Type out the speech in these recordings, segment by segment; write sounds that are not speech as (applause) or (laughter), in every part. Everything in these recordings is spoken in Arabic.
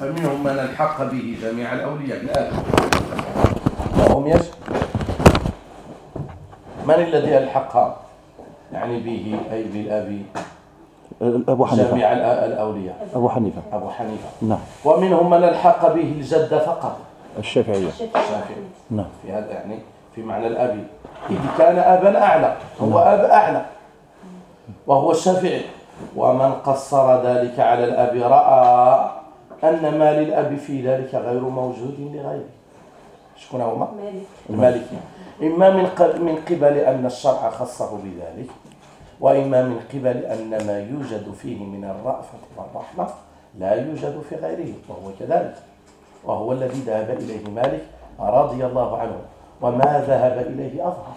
فمنهم من الحق به جميع الأولياء. الآن وهم يش من الذي ألحق يعني به أي بالأبي؟ أبو حنيفة. جميع الأولياء. أبو حنيفة. أبو حنيفة. نعم. ومنهم من الحق به الجد فقط. الشافعية. الشافعي نعم. في هذا يعني في معنى الأب إذ كان أبا أعلى هو أب أعلى. وهو الشافعي. ومن قصر ذلك على الأب رأى. أن ما للأب في ذلك غير موجود لغيره. شكون هما؟ المالكي إما من من قبل أن الشرع خصه بذلك وإما من قبل أن ما يوجد فيه من الرأفة والرحمة لا يوجد في غيره وهو كذلك. وهو الذي ذهب إليه مالك رضي الله عنه وما ذهب إليه أظهر.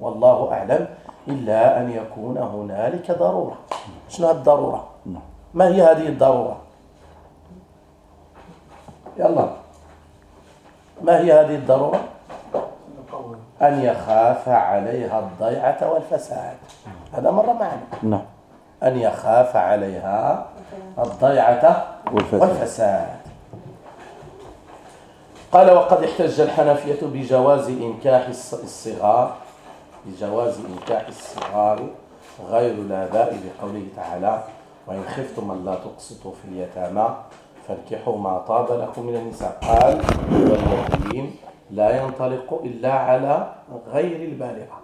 والله أعلم إلا أن يكون هنالك ضرورة. شنو الضرورة؟ ما هي هذه الضرورة؟ يلا. ما هي هذه الضرورة؟ أن يخاف عليها الضيعة والفساد. هذا مرة معنا. نعم. أن يخاف عليها الضيعة والفساد. والفساد. قال وقد احتج الحنفية بجواز إنكاح الص- الصغار بجواز إنكاح الصغار غير الآباء بقوله تعالى وإن خفتم أن لا تقسطوا في اليتامى فانكحوا ما طاب لكم من النساء. قال واليتيم لا ينطلق إلا على غير البالغة.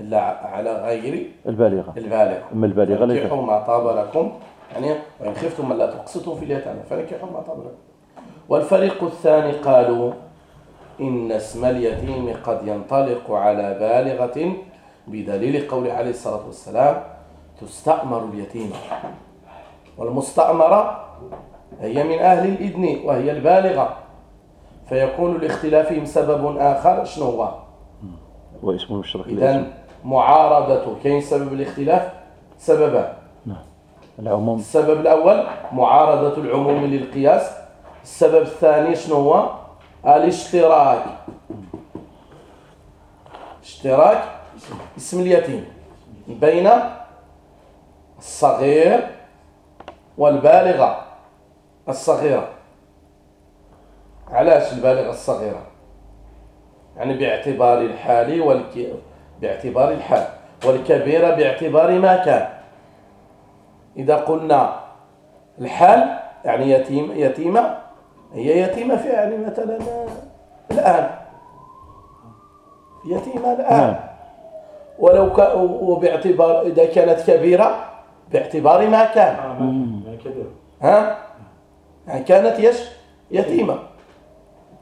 إلا على غير البالغة. البالغ أما البالغة لا فانكحوا ما طاب لكم. يعني وإن خفتم ألا تقسطوا في اليتامى فانكحوا ما طاب لكم. والفريق الثاني قالوا إن اسم اليتيم قد ينطلق على بالغة بدليل قول عليه الصلاة والسلام تستأمر اليتيمة والمستأمرة هي من أهل الإذن وهي البالغة. فيكون لاختلافهم سبب آخر شنو هو؟ واسم المشترك إذا معارضته كاين سبب الاختلاف؟ سببان العموم. السبب الأول معارضة العموم للقياس. السبب الثاني شنو هو؟ الاشتراك. اشتراك. اسم اليتيم. بين الصغير والبالغة الصغيرة. علاش البالغة الصغيرة؟ يعني باعتبار الحال والك... باعتبار الحال والكبيرة باعتبار ما كان. إذا قلنا الحال يعني يتيم يتيمة هي يتيمة في يعني مثلا الآن. يتيمة الآن. نعم. ولو ك... وباعتبار إذا كانت كبيرة باعتبار ما كان. كبير ها؟ يعني كانت يش يتيمة.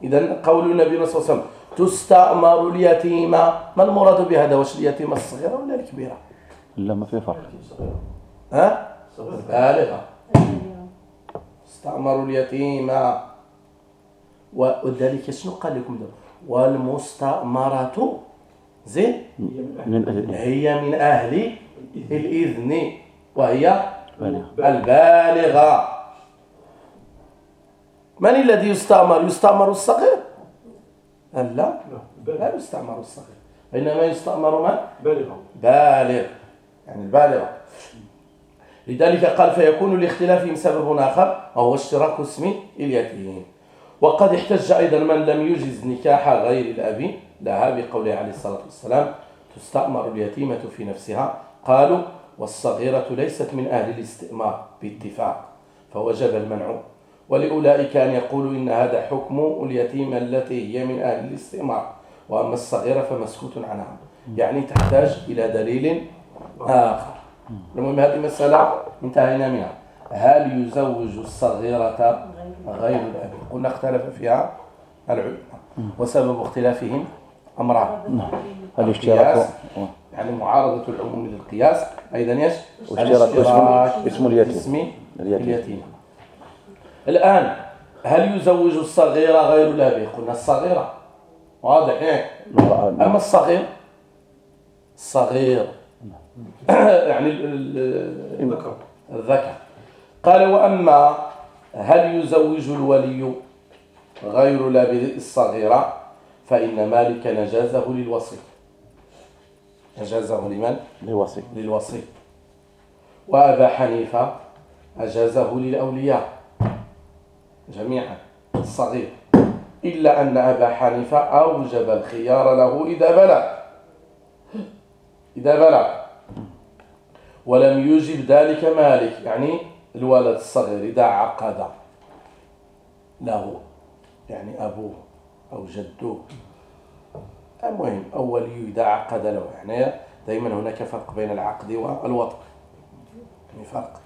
إذا قول النبي صلى الله عليه وسلم تستأمر اليتيمة ما المراد بهذا؟ واش اليتيمة الصغيرة ولا الكبيرة؟ لا ما في فرق. ها؟ بالغة. استعمروا اليتيمة وذلك شنو قال لكم دابا؟ والمستأمرة زين؟ هي من أهل الإذن. وهي بالغة. البالغة. من الذي يستأمر يستأمر الصغير؟ قال لا؟ لا يستأمر الصغير. إنما يستأمر من؟ بالغة. بالغ. يعني البالغ لذلك قال فيكون لاختلافهم سبب آخر وهو اشتراك اسم اليتيم. وقد احتج أيضا من لم يجز نكاح غير الأب. لها بقوله عليه الصلاة والسلام تستأمر اليتيمة في نفسها. قالوا والصغيرة ليست من أهل الاستئمار باتفاق فوجب المنع. ولأولئك أن يقولوا إن هذا حكم اليتيمة التي هي من أهل الاستئمار. وأما الصغيرة فمسكوت عنها. يعني تحتاج إلى دليل آخر. المهم هذه مسألة انتهينا منها. هل يزوج الصغيرة غير الأب قلنا اختلف فيها العلماء. وسبب اختلافهم أمران. الاشتراك القياس. يعني معارضة العموم للقياس. أيضا إيش؟ واشتراك اسم- اليتيم. اسم اليتيم. الآن هل يزوج الصغيرة غير الأب؟ قلنا الصغيرة. واضح إيه؟ أما الصغير؟ الصغير (coughs) يعني ال- ال- ذكر الذكر. قال وأما هل يزوج الولي غير الأب الصغيرة فإن مالك نجازه للوصي نجازه لمن؟ لوصي للوصي. وأبا حنيفة أجازه للأولياء. جميعا. الصغير إلا أن أبا حنيفة أوجب الخيار له إذا بلغ. إذا بلغ. ولم يوجب ذلك مالك. يعني الولد الصغير إذا عقد. له. يعني أبوه أو جدوه المهم أو ولي إذا عقد له يعني دائما هناك فرق بين العقد والوطن. يعني فرق.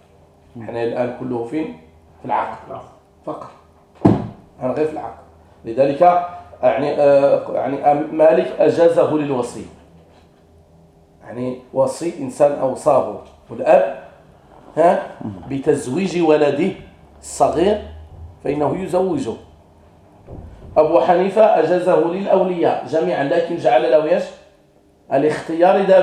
إحنا الآن كله فين؟ في العقد. فقط. أنا غير في العقد. لذلك يعني آه يعني مالك أجازه للوصي. يعني وصي إنسان أوصاه. والأب ها بتزويج ولده الصغير فإنه يزوجه. أبو حنيفة أجازه للأولياء جميعا لكن جعل له يش الاختيار إذا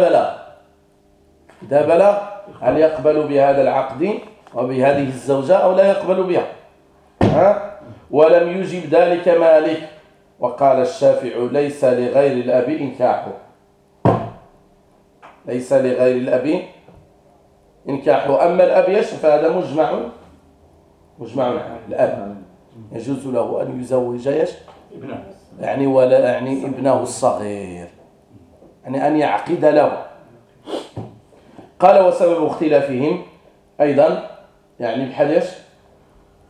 بلغ. هل يقبل بهذا العقد وبهذه الزوجة أو لا يقبل بها؟ ها؟ ولم يجب ذلك مالك. وقال الشافع ليس لغير الأب إنكاحه. ليس لغير الأب إنكاحه. أما الأب يشف فهذا مجمع. مجمع الأب. يجوز له أن يزوج يش يعني ولا يعني ابنه الصغير. يعني أن يعقد له. قال وسبب اختلافهم أيضا يعني بحال إيش؟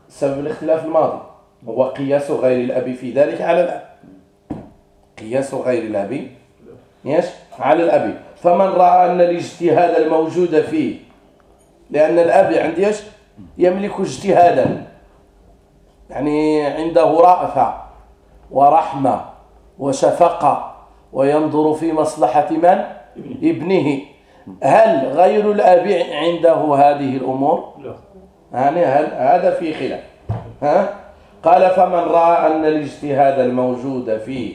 سبب الاختلاف الماضي. هو قياس غير الأب في ذلك على الأب. قياس غير الأب. إيش؟ على الأب. فمن رأى أن الاجتهاد الموجود فيه لأن الأب عندي إيش؟ يملك اجتهادا. يعني عنده رأفة ورحمة وشفقة وينظر في مصلحة من؟ ابنه. هل غير الأب عنده هذه الأمور؟ لا. يعني هل هذا في خلاف؟ ها؟ قال فمن رأى أن الاجتهاد الموجود فيه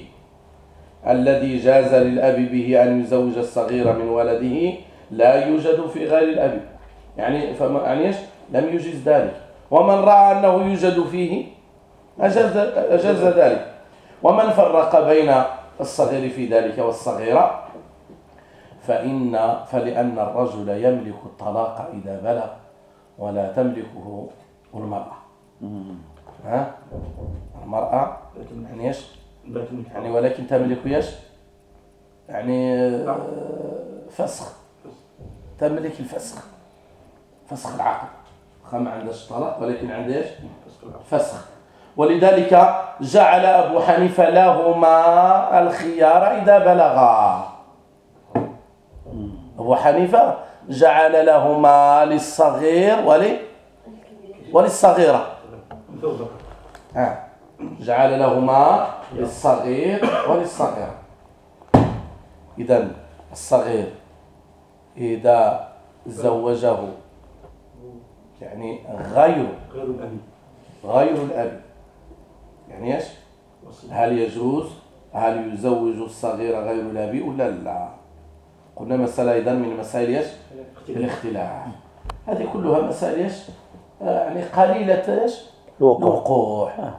الذي جاز للأب به أن يزوج الصغير من ولده لا يوجد في غير الأب. يعني فما يعني لم يجز ذلك. ومن رأى أنه يوجد فيه أجاز, أجاز ذلك. ومن فرق بين الصغير في ذلك والصغيرة فإن فلأن الرجل يملك الطلاق إذا بلغ ولا تملكه المرأة. ها؟ المرأة يعني إيش؟ يعني ولكن تملك إيش؟ يعني فسخ. تملك الفسخ. فسخ العقد. ما عندهاش طلاق ولكن عندها فسخ. ولذلك جعل أبو حنيفة لهما الخيار إذا بلغا. أبو حنيفة جعل لهما للصغير ولي وللصغيرة. جعل لهما للصغير وللصغيرة. إذا الصغير إذا زوجه يعني غير غير الأب. يعني إيش؟ هل يجوز؟ هل يزوج الصغير غير الأب ولا لا؟ قلنا مسألة أيضا من مسائل إيش؟ الاختلاف. هذه كلها مسائل إيش؟ آه، يعني قليلة إيش؟ الوقوع. آه.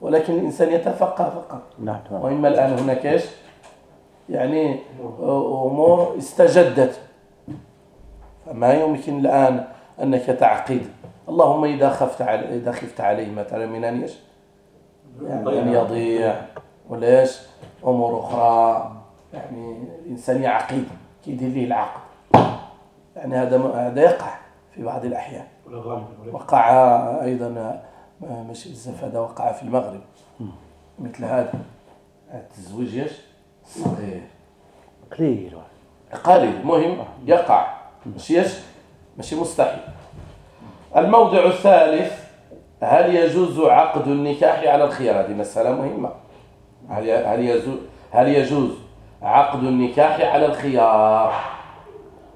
ولكن الإنسان يتفقه فقط. نعم. وإما الآن هناك إيش؟ يعني أمور استجدت. فما يمكن الآن أنك تعقد اللهم إذا خفت على إذا خفت عليه مثلا من أن إيش يعني أن يضيع ولا إيش أمور أخرى. يعني الإنسان يعقد. كيدير ليه العقد. يعني هذا هذا يقع في بعض الأحيان. وقع أيضا ماشي بزاف هذا وقع في المغرب. مثل هذا. التزويج إيش صغير. قليل. قليل. مهم. يقع. ماشي إيش ماشي مستحيل. الموضع الثالث هل يجوز عقد النكاح على الخيار؟ هذه مسألة مهمة. هل هل يجوز هل يجوز عقد النكاح على الخيار؟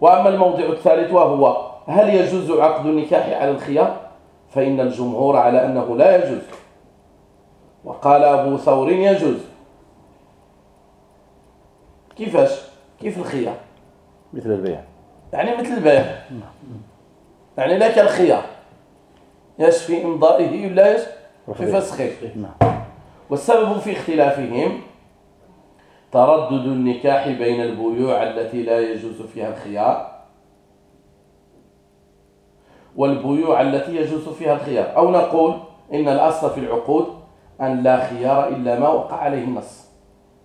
وأما الموضع الثالث وهو هل يجوز عقد النكاح على الخيار؟ فإن الجمهور على أنه لا يجوز. وقال أبو ثور يجوز. كيفاش؟ كيف الخيار؟ مثل البيع. يعني مثل البيع يعني لك الخيار يش في إمضائه ولا يش في فسخه. نعم. والسبب في اختلافهم تردد النكاح بين البيوع التي لا يجوز فيها الخيار والبيوع التي يجوز فيها الخيار. أو نقول إن الأصل في العقود أن لا خيار إلا ما وقع عليه النص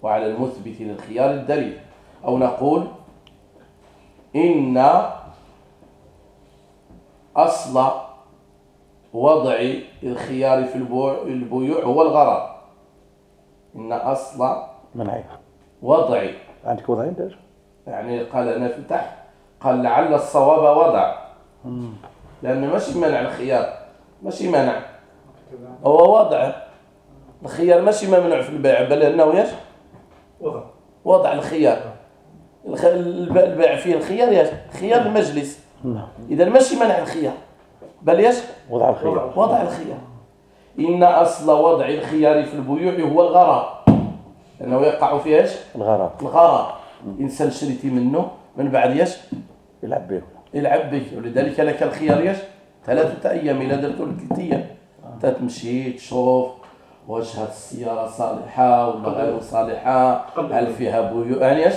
وعلى المثبت للخيار الدليل. أو نقول إن أصل وضع الخيار في البيوع هو الغرض إن أصل منعي وضع. عندك وضعين داش يعني قال أنا في تحت قال لعل الصواب وضع. لأنه ماشي منع الخيار. ماشي منع. هو وضع. الخيار ماشي ممنوع في البيع. بل أنه يش وضع. وضع الخيار. البيع فيه الخيار يش خيار المجلس. نعم. إذا ماشي منع الخيار. بل يش وضع الخيار. وضع الخيار. إن أصل وضع الخيار في البيوع هو الغرار لأنه يقع فيه إيش؟ الغرار الغرار إنسان شريتي منه من بعد إيش؟ يلعب به. يلعب به. ولذلك لك الخيار إيش؟ ثلاثة أيام إلى درتو ثلاثة أيام تتمشي تشوف واش هاد السيارة صالحة ولا غير صالحة. هل فيها بيوع؟ يعني إيش؟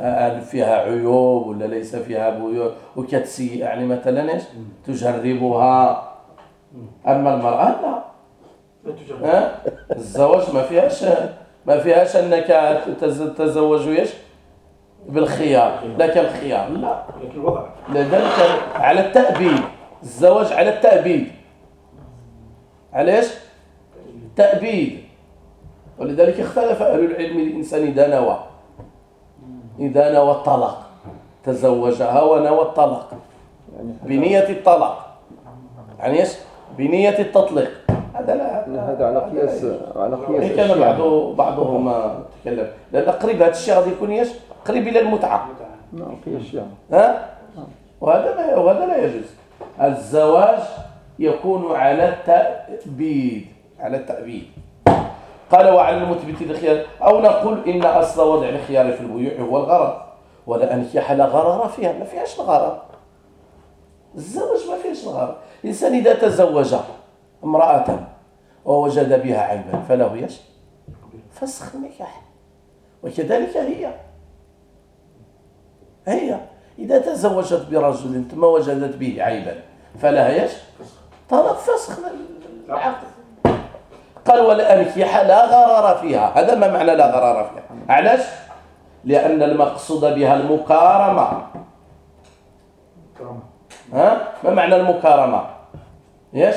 هل فيها عيوب ولا ليس فيها بيوع وكتسي يعني مثلا إيش؟ تجربها. أما المرأة لا. الزواج ما فيهاش ما فيهاش أنك تتزوج إيش؟ بالخيار. لك الخيار لا. لذلك على التأبيد. الزواج على التأبيد. على إيش؟ تأبيد. ولذلك اختلف أهل العلم الإنسان إذا نوى إذا نوى الطلاق. تزوجها ونوى الطلاق. بنية الطلاق. يعني إيش؟ بنية التطليق. هذا لا هذا على قياس على قياس كان بعض بعضهم تكلم. لأن قريب هذا الشيء غادي يكون إيش؟ قريب إلى المتعة. نعم الشيء. ها؟ وهذا ما وهذا لا يجوز. الزواج يكون على التأبيد. على التأبيد. قال وعلى المثبت الخيار. أو نقول إن أصل وضع الخيار في البيوع هو الغرض ولا أنكح لا غرر فيها ما فيهاش الغرض الزواج ما فيهاش الغرض الإنسان إذا تزوج امرأة ووجد بها عيبا فله يش؟ فسخ النكاح. وكذلك هي. هي. إذا تزوجت برجل ثم وجدت به عيبا فلها يش؟ طلب فسخ العقد. قال ولا أنكح لا غرار فيها. هذا ما معنى لا غرار فيها؟ علاش؟ لأن المقصود بها المكارمة. ها؟ ما معنى المكارمة؟ إيش؟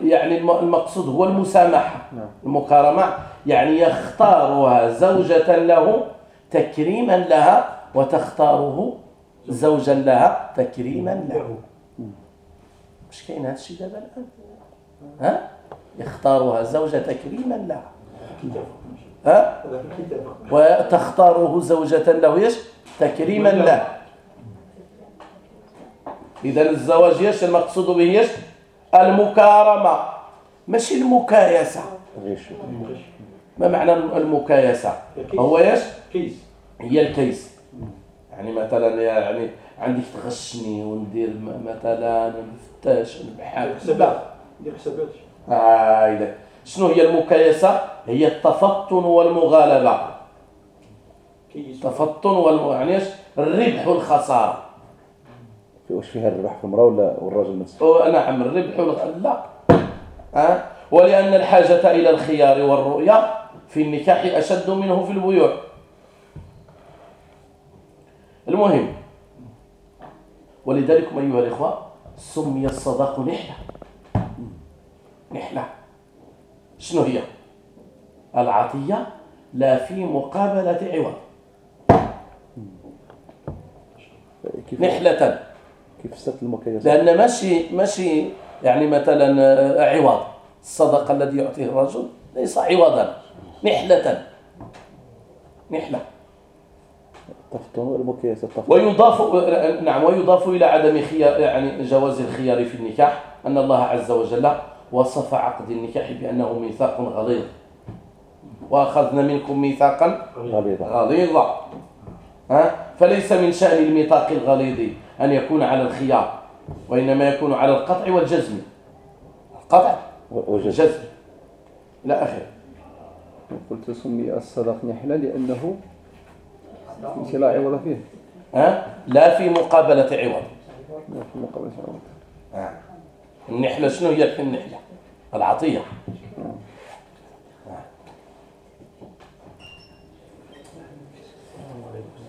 يعني المقصود هو المسامحة. نعم. المكارمة يعني يختارها زوجة له تكريما لها وتختاره زوجا لها تكريما له. مش كاين هذا الشيء دابا الآن؟ ها؟ يختارها زوجة تكريما لها ها؟ وتختاره زوجة له إيش تكريما له اذا الزواج إيش المقصود به إيش المكارمة. ماشي المكايسة. ما معنى المكايسة؟ هو إيش هي الكيس. يعني مثلا يعني عندك تغشني وندير مثلا نفتش نبحث. لا ندير حسابات آه شنو هي المكايسة هي التفطن والمغالبة. تفطن والم... يعني الربح والخسارة. واش فيها الربح في المرأة ولا والراجل نفسه؟ نعم الربح والخ... لا. أه؟ ولأن الحاجة إلى الخيار والرؤية في النكاح أشد منه في البيوع. المهم ولذلك أيها الإخوة سمي الصداق نحلة. نحلة شنو هي؟ العطية لا في مقابلة عوض. نحلة. كيف ست المكيسة لأن ماشي ماشي يعني مثلا عوض. الصدقة الذي يعطيه الرجل ليس عوضا. نحلة. نحلة. تفطن ويضاف نعم ويضاف إلى عدم خيار يعني جواز الخيار في النكاح أن الله عز وجل وصف عقد النكاح بأنه ميثاق غليظ. وأخذنا منكم ميثاقا غليظا. ها؟ فليس من شأن الميثاق الغليظ أن يكون على الخيار وإنما يكون على القطع والجزم. القطع والجزم. إلى آخره. قلت سمي الصدق نحلة لأنه لا عوض فيه. ها؟ لا في مقابلة عوض. في مقابل سعود آه. النحلة شنو هي النحلة؟ العطية.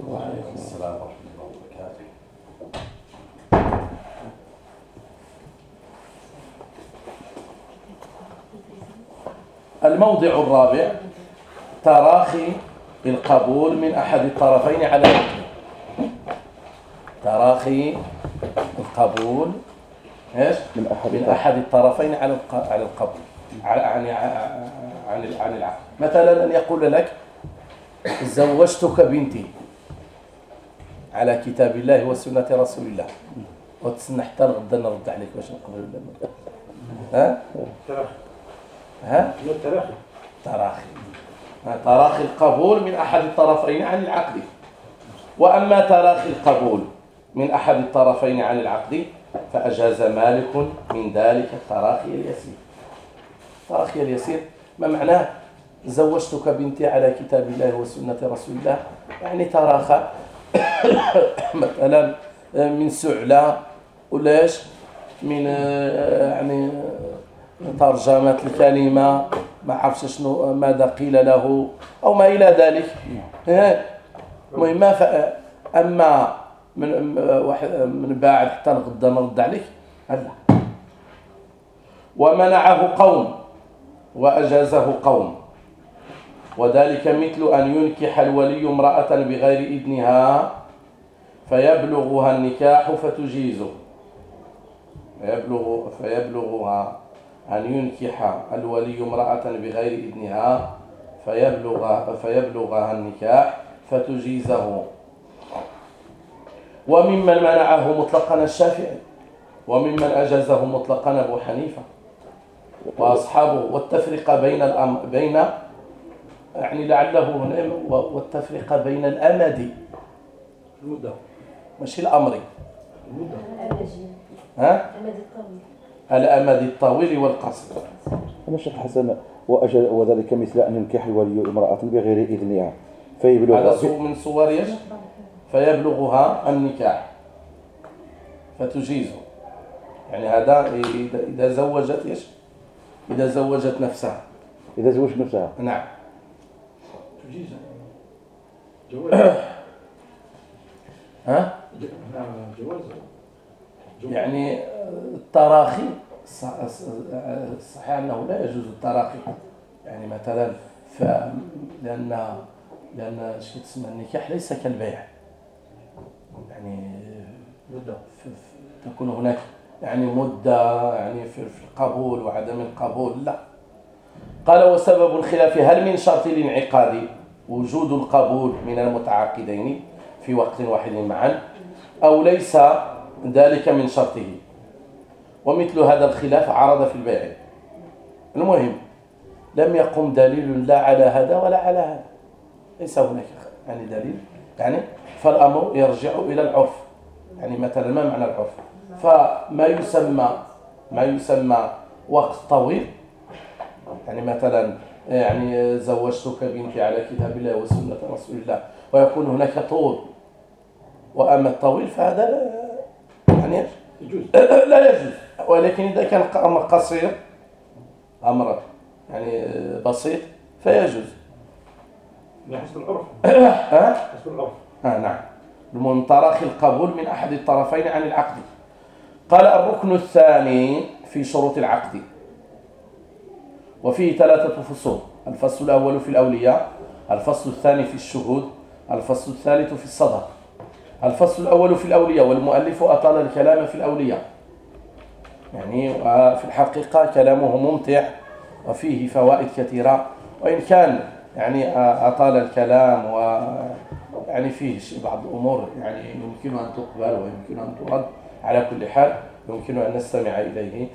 وعليكم السلام ورحمة الله وبركاته الموضع الرابع تراخي القبول من أحد الطرفين على تراخي القبول إيش؟ من أحد من أحد الطرفين على على القبول عن عن عن عن العقد مثلا أن يقول لك زوجتك بنتي. على كتاب الله وسنة رسول الله. وتسنى حتى الغدا نرد عليك واش نقبل ولا ما ها؟ تراخي. ها؟ هي التراخي. تراخي. تراخي القبول من أحد الطرفين عن العقد وأما تراخي القبول من أحد الطرفين عن العقد فأجاز مالك من ذلك التراخي اليسير. التراخي اليسير ما معناه؟ زوجتك بنتي على كتاب الله وسنة رسول الله. يعني تراخى (coughs) مثلا من سعلة ولا إيش من يعني ترجمة الكلمة ما عرفش شنو ماذا قيل له أو ما إلى ذلك. ها. المهم أما من واحد من بعد حتى الغدا نرد عليك. هلا. ومنعه قوم وأجازه قوم. وذلك مثل أن ينكح الولي امرأة بغير إذنها فيبلغها النكاح فتجيزه. فيبلغ فيبلغها أن ينكح الولي امرأة بغير إذنها فيبلغ فيبلغها النكاح فتجيزه. وممن منعه مطلقا الشافعي وممن أجازه مطلقا أبو حنيفة وأصحابه والتفرقة بين الأم بين يعني لعله هنا والتفرقة بين الأمد. المدة. ماشي الأمر. المدة. ها؟ الأمد الطويل. والقصر أنا الشيخ حسن وأجل وذلك مثل أن ينكح الولي امرأة بغير إذنها فيبلغ هذا من صور إيش فيبلغها النكاح. فتجيزه. يعني هذا إذا إذا زوجت إيش؟ إذا زوجت نفسها. إذا زوجت نفسها. نعم. تجيز (coughs) جواز ها؟ نعم جواز. يعني آه، التراخي ص- ص- صحيح أنه لا يجوز التراخي. يعني مثلا ف لأن لأن شو تسمى النكاح ليس كالبيع. يعني مدة تكون هناك يعني مدة يعني في القبول وعدم القبول لا. قال وسبب الخلاف هل من شرط الانعقاد وجود القبول من المتعاقدين في وقت واحد معا أو ليس ذلك من شرطه؟ ومثل هذا الخلاف عرض في البيع. المهم لم يقم دليل لا على هذا ولا على هذا. ليس هناك يعني دليل يعني فالأمر يرجع إلى العرف. يعني مثلا ما معنى العرف؟ فما يسمى ما يسمى وقت طويل. يعني مثلا يعني زوجتك بنتي على كتاب الله وسنة رسول الله ويكون هناك طول. وأما الطويل فهذا لا يعني يجوز. لا يجوز. ولكن إذا كان أمر قصير أمر يعني بسيط فيجوز. حسب العرف. (coughs) ها؟ حسب العرف. آه نعم. تراخي القبول من أحد الطرفين عن العقد. قال الركن الثاني في شروط العقد. وفيه ثلاثة فصول. الفصل الأول في الأولياء الفصل الثاني في الشهود الفصل الثالث في الصدق الفصل الأول في الأولياء والمؤلف أطال الكلام في الأولياء. يعني في الحقيقة كلامه ممتع وفيه فوائد كثيرة. وإن كان يعني أطال الكلام و يعني فيه بعض الأمور يعني يمكن أن تقبل ويمكن أن ترد. على كل حال يمكن أن نستمع إليه.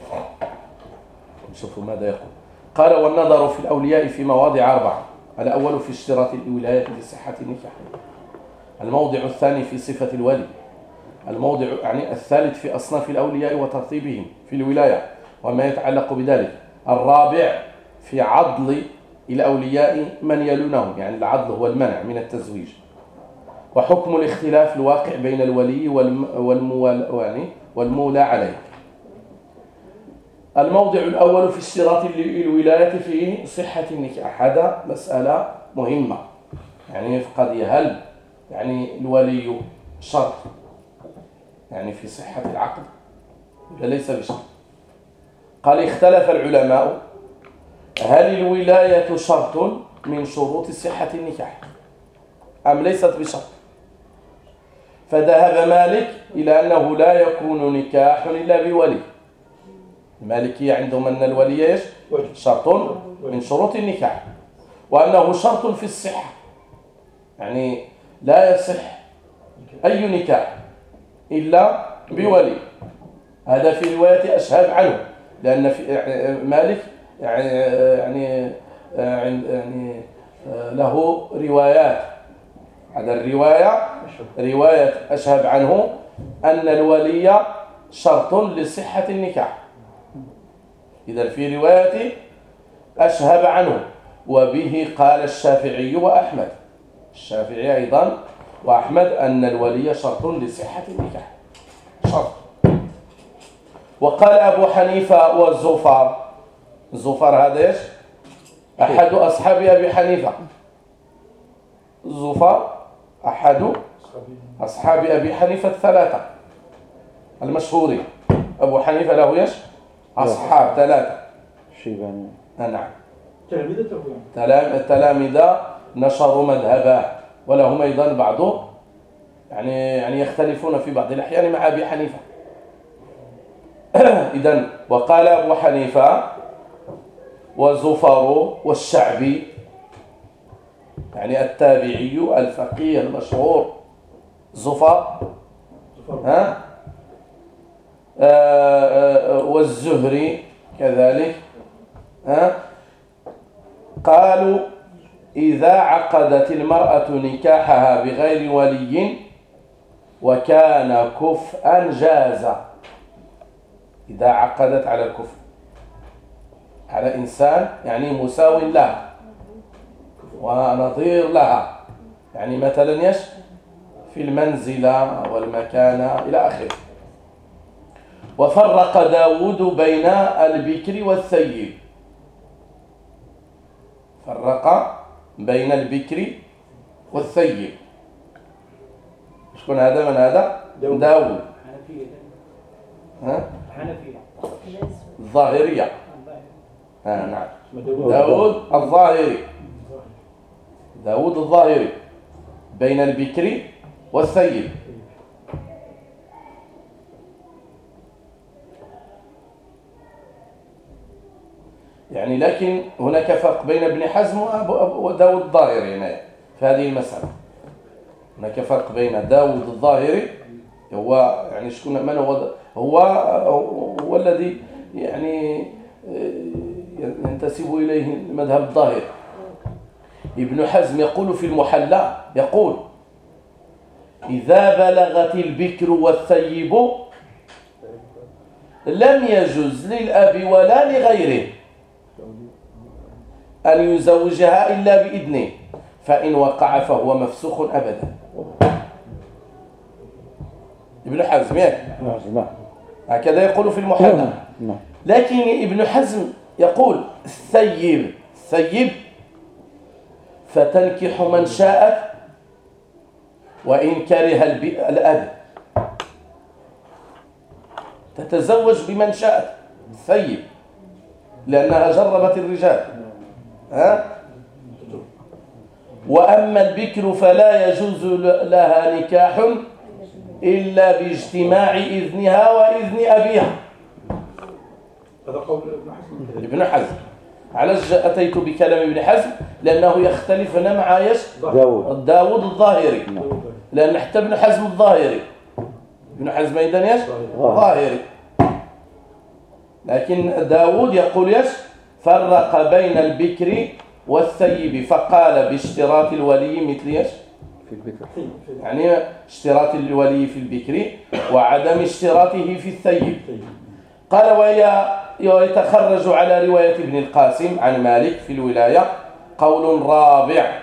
نشوف ماذا يقول. قال والنظر في الأولياء في مواضع أربعة الأول في اشتراط الولاية لصحة النكاح. الموضع الثاني في صفة الولي. الموضع يعني الثالث في أصناف الأولياء وترتيبهم في الولاية. وما يتعلق بذلك. الرابع في عضل الأولياء من يلونهم. يعني العضل هو المنع من التزويج. وحكم الاختلاف الواقع بين الولي يعني والمولى عليه. الموضع الأول في اشتراط ال- الولاية في صحة النكاح هذا مسألة مهمة. يعني في قضية هل يعني الولي شرط يعني في صحة العقد؟ ولا ليس بشرط قال اختلف العلماء هل الولاية شرط من شروط صحة النكاح أم ليست بشرط؟ فذهب مالك إلى أنه لا يكون نكاح إلا بولي. المالكية عندهم أن الولي إيش؟ شرط من شروط النكاح وأنه شرط في الصحة. يعني لا يصح أي نكاح إلا بولي. هذا في رواية أشهب عنه لأن في يعني مالك يعني يعني يعني له روايات. هذا الرواية رواية أشهب عنه أن الولي شرط لصحة النكاح. إذا في رواية أشهب عنه وبه قال الشافعي وأحمد. الشافعي أيضا وأحمد أن الولي شرط لصحة النكاح. شرط. وقال أبو حنيفة والزفر. الزفر هذا إيش؟ أحد أصحاب أبي حنيفة. الزفر أحد أصحاب أبي حنيفة الثلاثة المشهورين. أبو حنيفة له إيش؟ أصحاب ثلاثة. الشيباني آه، نعم. تلاميذ التلامذة نشروا مذهبه ولهم أيضا بعض يعني يعني يختلفون في بعض الأحيان مع أبي حنيفة. (coughs) إذا وقال أبو حنيفة وزفر والشعبي يعني التابعي الفقيه المشهور زفر. ها؟ آه، آه، والزهري كذلك ها؟ قالوا إذا عقدت المرأة نكاحها بغير ولي وكان كفءا جاز إذا عقدت على الكفء على إنسان يعني مساو لها. ونظير لها. يعني مثلا يش في المنزلة والمكانة إلى آخره. وفرق داود بين البكر والثيب فرق بين البكر والثيب شكون هذا؟ من هذا؟ داود. داود. ها؟ الظاهرية. ها نعم. داود الظاهري. داود الظاهري بين البكر والثيب يعني لكن هناك فرق بين ابن حزم وداود الظاهري هنا في هذه المسألة. هناك فرق بين داود الظاهري هو يعني شكون من هو هو هو الذي يعني آه، ينتسب إليه المذهب الظاهري. ابن حزم يقول في المحلى يقول إذا بلغت البكر والثيب لم يجوز للأب ولا لغيره أن يزوجها إلا بإذنه فإن وقع فهو مفسوخ أبدا. ابن حزم ياك؟ نعم نعم هكذا يقول في المحلى. نعم. لكن ابن حزم يقول الثيب الثيب فتنكح من شاءت وإن كره الأب. تتزوج بمن شاءت الثيب لأنها جربت الرجال. ها؟ وأما البكر فلا يجوز لها نكاح إلا باجتماع إذنها وإذن أبيها. هذا قول ابن حزم. ابن حزم. علاش أتيت بكلام ابن حزم لأنه يختلف هنا مع يش داود. داود الظاهري. لأن حتى ابن حزم الظاهري. ابن حزم أيضا يش ظاهري. لكن داود يقول يش فرق بين البكر والثيب فقال باشتراط الولي مثل يش في البكر. يعني اشتراط الولي في البكر وعدم اشتراطه في الثيب. قال وهي يتخرج على رواية ابن القاسم عن مالك في الولاية. قول رابع.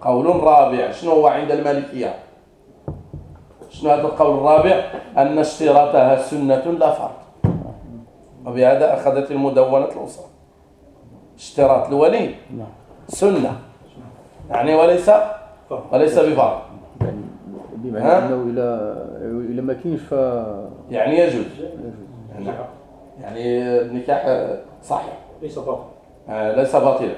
قول رابع. شنو هو عند المالكية؟ شنو هذا القول الرابع؟ أن اشتراطها سنة لا فرض. وبهذا أخذت المدونة الأصول اشتراط الولي. سنة. يعني وليس وليس بفرض. يعني بمعنى إلى إلى ما كاينش ف يعني يجوز. يعني, يعني النكاح صحيح. ليس باطل آه، ليس باطلا.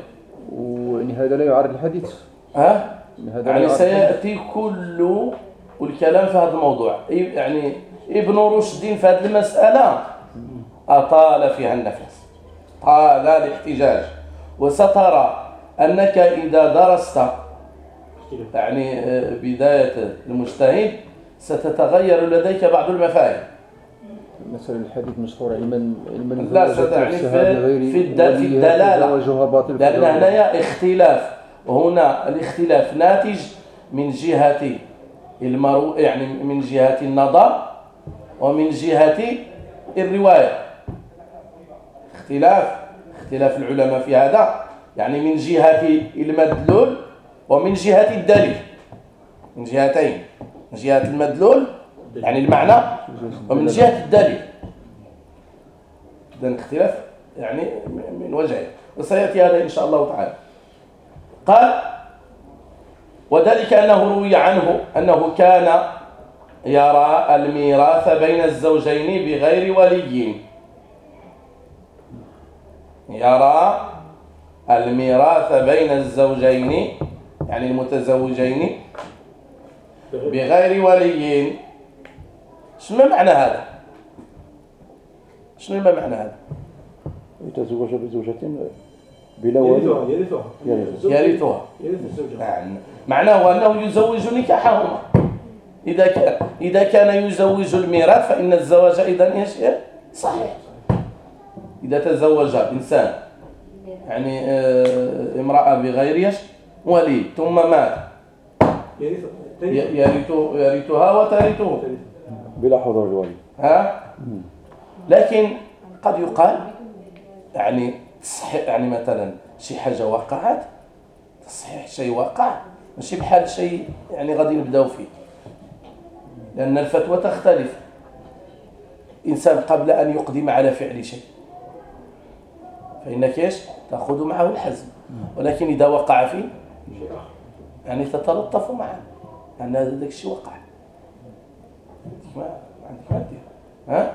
ويعني هذا لا يعارض الحديث. ها؟ يعني هذا يعني. سيأتي كل الكلام في هذا الموضوع. يعني ابن رشد في هذه المسألة أطال فيها النفس. طال الاحتجاج. وسترى أنك إذا درست يعني آه، بداية المجتهد ستتغير لديك بعض المفاهيم. مثلا الحديث مشهور من من لا، ستعني في- في في لأن فزواجها هنايا اختلاف. وهنا الاختلاف ناتج من جهة المرو يعني من جهة النظر ومن جهة الرواية. اختلاف. اختلاف العلماء في هذا. يعني من جهة المدلول ومن جهة الدليل. من جهتين. من جهة المدلول يعني المعنى ومن جهة الدليل. إذن اختلاف يعني من وجهين. وسيأتي هذا إن شاء الله تعالى. قال وذلك أنه روي عنه أنه كان يرى الميراث بين الزوجين بغير ولي. يرى الميراث بين الزوجين يعني المتزوجين بغير ولي. شنو معنى هذا؟ شنو ما معنى هذا يتزوج بزوجة بلا ولي يرثها يرثها. نعم. معناه أنه يزوج نكاحهما. إذا كان إذا كان يزوج الميراث فإن الزواج إذا إيش صحيح. إذا تزوج إنسان يعني آه، امرأة بغير إيش ولي ثم مات. يرثها وترثه. بلا حضور الولي ها؟ لكن قد يقال يعني تصحيح يعني مثلا شي حاجة وقعت تصحيح شيء وقع ماشي بحال شيء يعني غادي نبداو فيه. لأن الفتوى تختلف. إنسان قبل أن يقدم على فعل شيء. فإنك إيش؟ تأخذ معه الحزم. ولكن إذا وقع فيه يعني تتلطف معه. أن هذا الشيء وقع ما عندك ما دير ها؟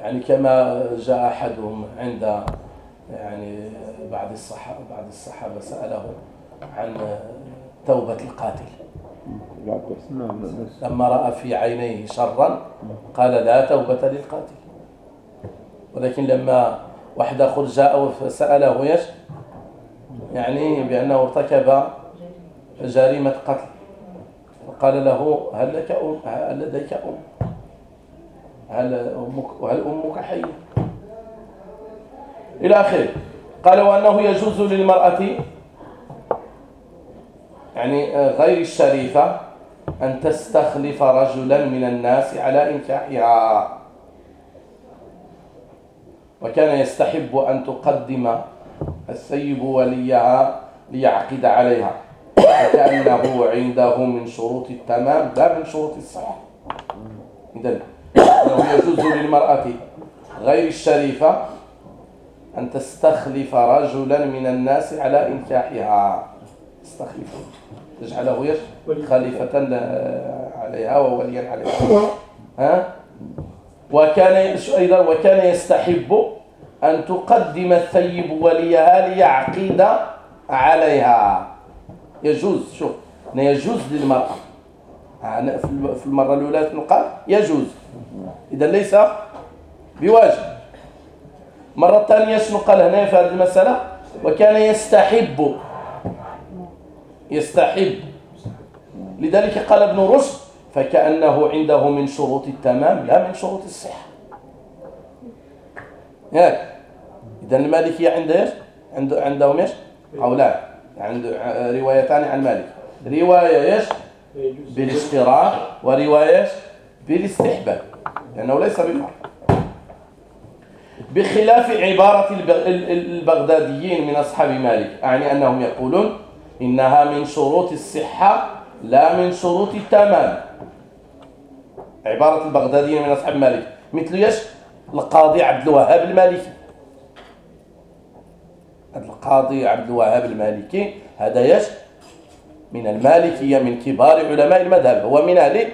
يعني كما جاء أحدهم عند يعني بعض الصحابة بعض الصحابة سأله عن توبة القاتل. نعم بأس. لما رأى في عينيه شرا قال لا توبة للقاتل. ولكن لما واحد آخر جاء فسأله إيش؟ يعني بأنه ارتكب جريمة قتل. فقال له هل لك أم؟ هل لديك أم؟ هل أمك؟ وهل أمك حية؟ إلى آخره. قال وأنه يجوز للمرأة يعني غير الشريفة أن تستخلف رجلا من الناس على إنكاحها. وكان يستحب أن تقدم السيب وليها ليعقد عليها. وكأنه عنده من شروط التمام لا من شروط الصحة إذن أنه يجوز للمرأة غير الشريفة أن تستخلف رجلا من الناس على إنكاحها. تستخلفه تجعله خليفة عليها ووليا عليها. ها؟ وكان أيضا وكان يستحب أن تقدم الثيب وليها ليعقد عليها. يجوز شوف هنا يجوز للمرأة. أنا في الم- في المرة الأولى نقال يجوز. إذا ليس بواجب. مرة ثانية شنو قال هنا في هذه المسألة؟ وكان يستحب. يستحب. لذلك قال ابن رشد فكأنه عنده من شروط التمام لا من شروط الصحة. ياك إذا المالكية عنده إيش؟ عنده عندهم إيش؟ قولان. عنده ع- روايتان عن مالك. رواية إيش؟ يجوز بالاشتراك ورواية؟ بالاستحباب. لأنه ليس بفرق بخلاف عبارة الب- ال- ال- البغداديين من أصحاب مالك أعني أنهم يقولون إنها من شروط الصحة لا من شروط التمام. عبارة البغداديين من أصحاب مالك. مثل يش القاضي عبد الوهاب المالكي. القاضي عبد الوهاب المالكي هذا يش؟ من المالكية من كبار علماء المذهب هو من أهل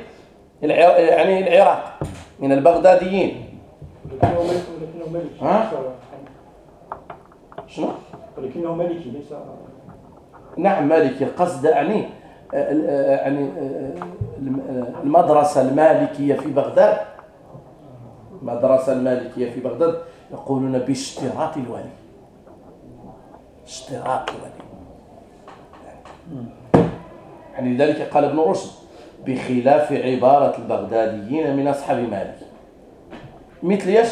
يعني العراق من البغداديين. ها؟ شنو؟ ولكنه مالكي ليس نعم مالكي القصد يعني آه، آه، يعني الم- المدرسة المالكية في بغداد. المدرسة المالكية في بغداد يقولون باشتراط الولي. الولي يعني لذلك قال ابن رشد بخلاف عبارة البغداديين من أصحاب مالك. مثل إيش؟